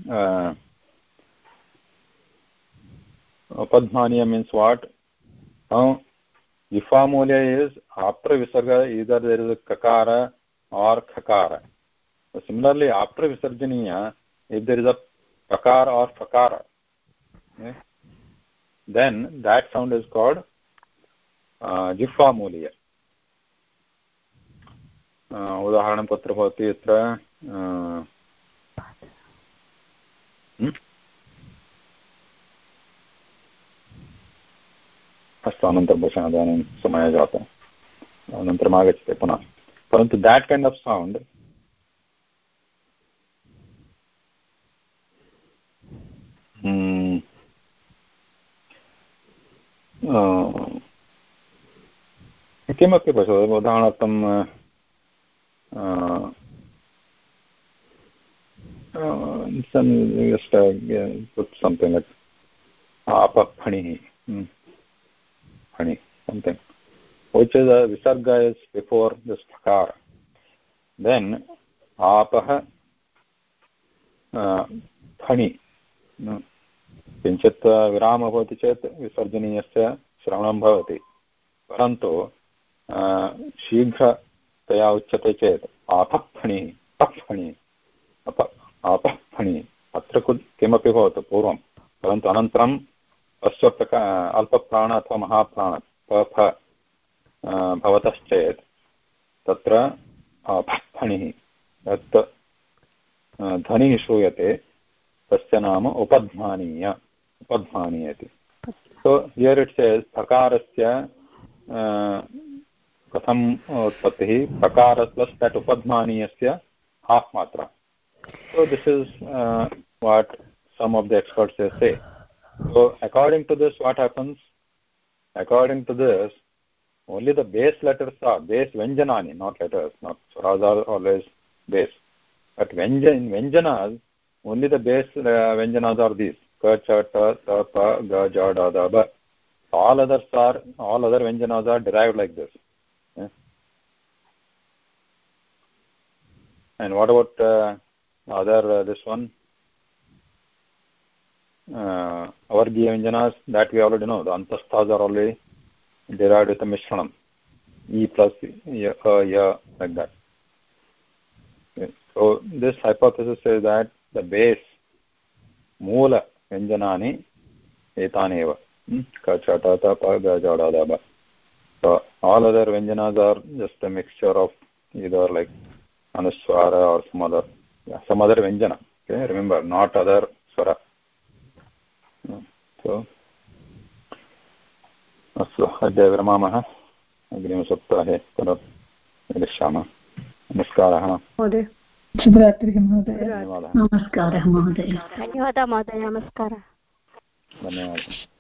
Uh, Upadhaniya means what? Now, Vifamulya is after Visarga, either there is a Kakara or Khakara. So similarly, after Visarjaniya, if there is a Kakara or Fakara, okay, then that sound is called uh, Jifamulya. उदाहरणं कुत्र भवति यत्र अस्तु अनन्तरं पश्यामः इदानीं समयः जातः अनन्तरम् आगच्छति पुनः। परन्तु देट् कैण्ड् आफ् सौण्ड् किमपि पश्यतु उदाहरणार्थं just uh, put something like apapanihi. Hmm. Hani, something. Which is a visarga is before this takara. Then आपः फणि किञ्चित् विरामः भवति चेत् विसर्जनीयस्य श्रवणं भवति परन्तु शीघ्रतया उच्यते चेत् आपःफणि पःफणि अप आपःफणि अत्र किमपि भवतु पूर्वं परन्तु अनन्तरं अश्वप्रका अल्पप्राण अथवा महाप्राण प भवतश्चेत् तत्र फणिः यत् ध्वनिः श्रूयते तस्य नाम उपध्मानीय उपध्मानीय इति सो हियर् इट् सेस् फकारस्य कथम् उत्पत्तिः फकार प्लस् दट् उपध्मानीयस्य हाफ् मात्रा this is uh, what some of the experts say. So according to this, what happens? According to this, only the base letters are base Vyanjanani, not letters, not swaras are always base. But in Vyanjanas, only the base uh, are these. Ka, cha, ta, ta, pa, ga, ja, da, da, ba. All others are, all other Vyanjanas are derived like this. Yeah? And what about uh, other, uh, this one? Uh, Avargiya Vyanjanas, that we already know. The Antasthas are already derived with a Mishranam. E plus ya, uh, ya, like that. Okay. So this hypothesis says that the base, Moola Vyanjanani, etaneva. Ka, cha, ta, ta, pa, ga, ja, da, da, ba. So all other Vyanjanas are just a mixture of either like Anuswara or some other, yeah, some other Vyanjana. Okay, remember, not other Swara. अस्तु अद्य विरमामः। अग्रिमसप्ताहे पुनः मिलिष्यामः। नमस्कारः। महोदय। शुभरात्रिः महोदय। नमस्कारः महोदय। धन्यवादः महोदय। नमस्कारः। धन्यवादः।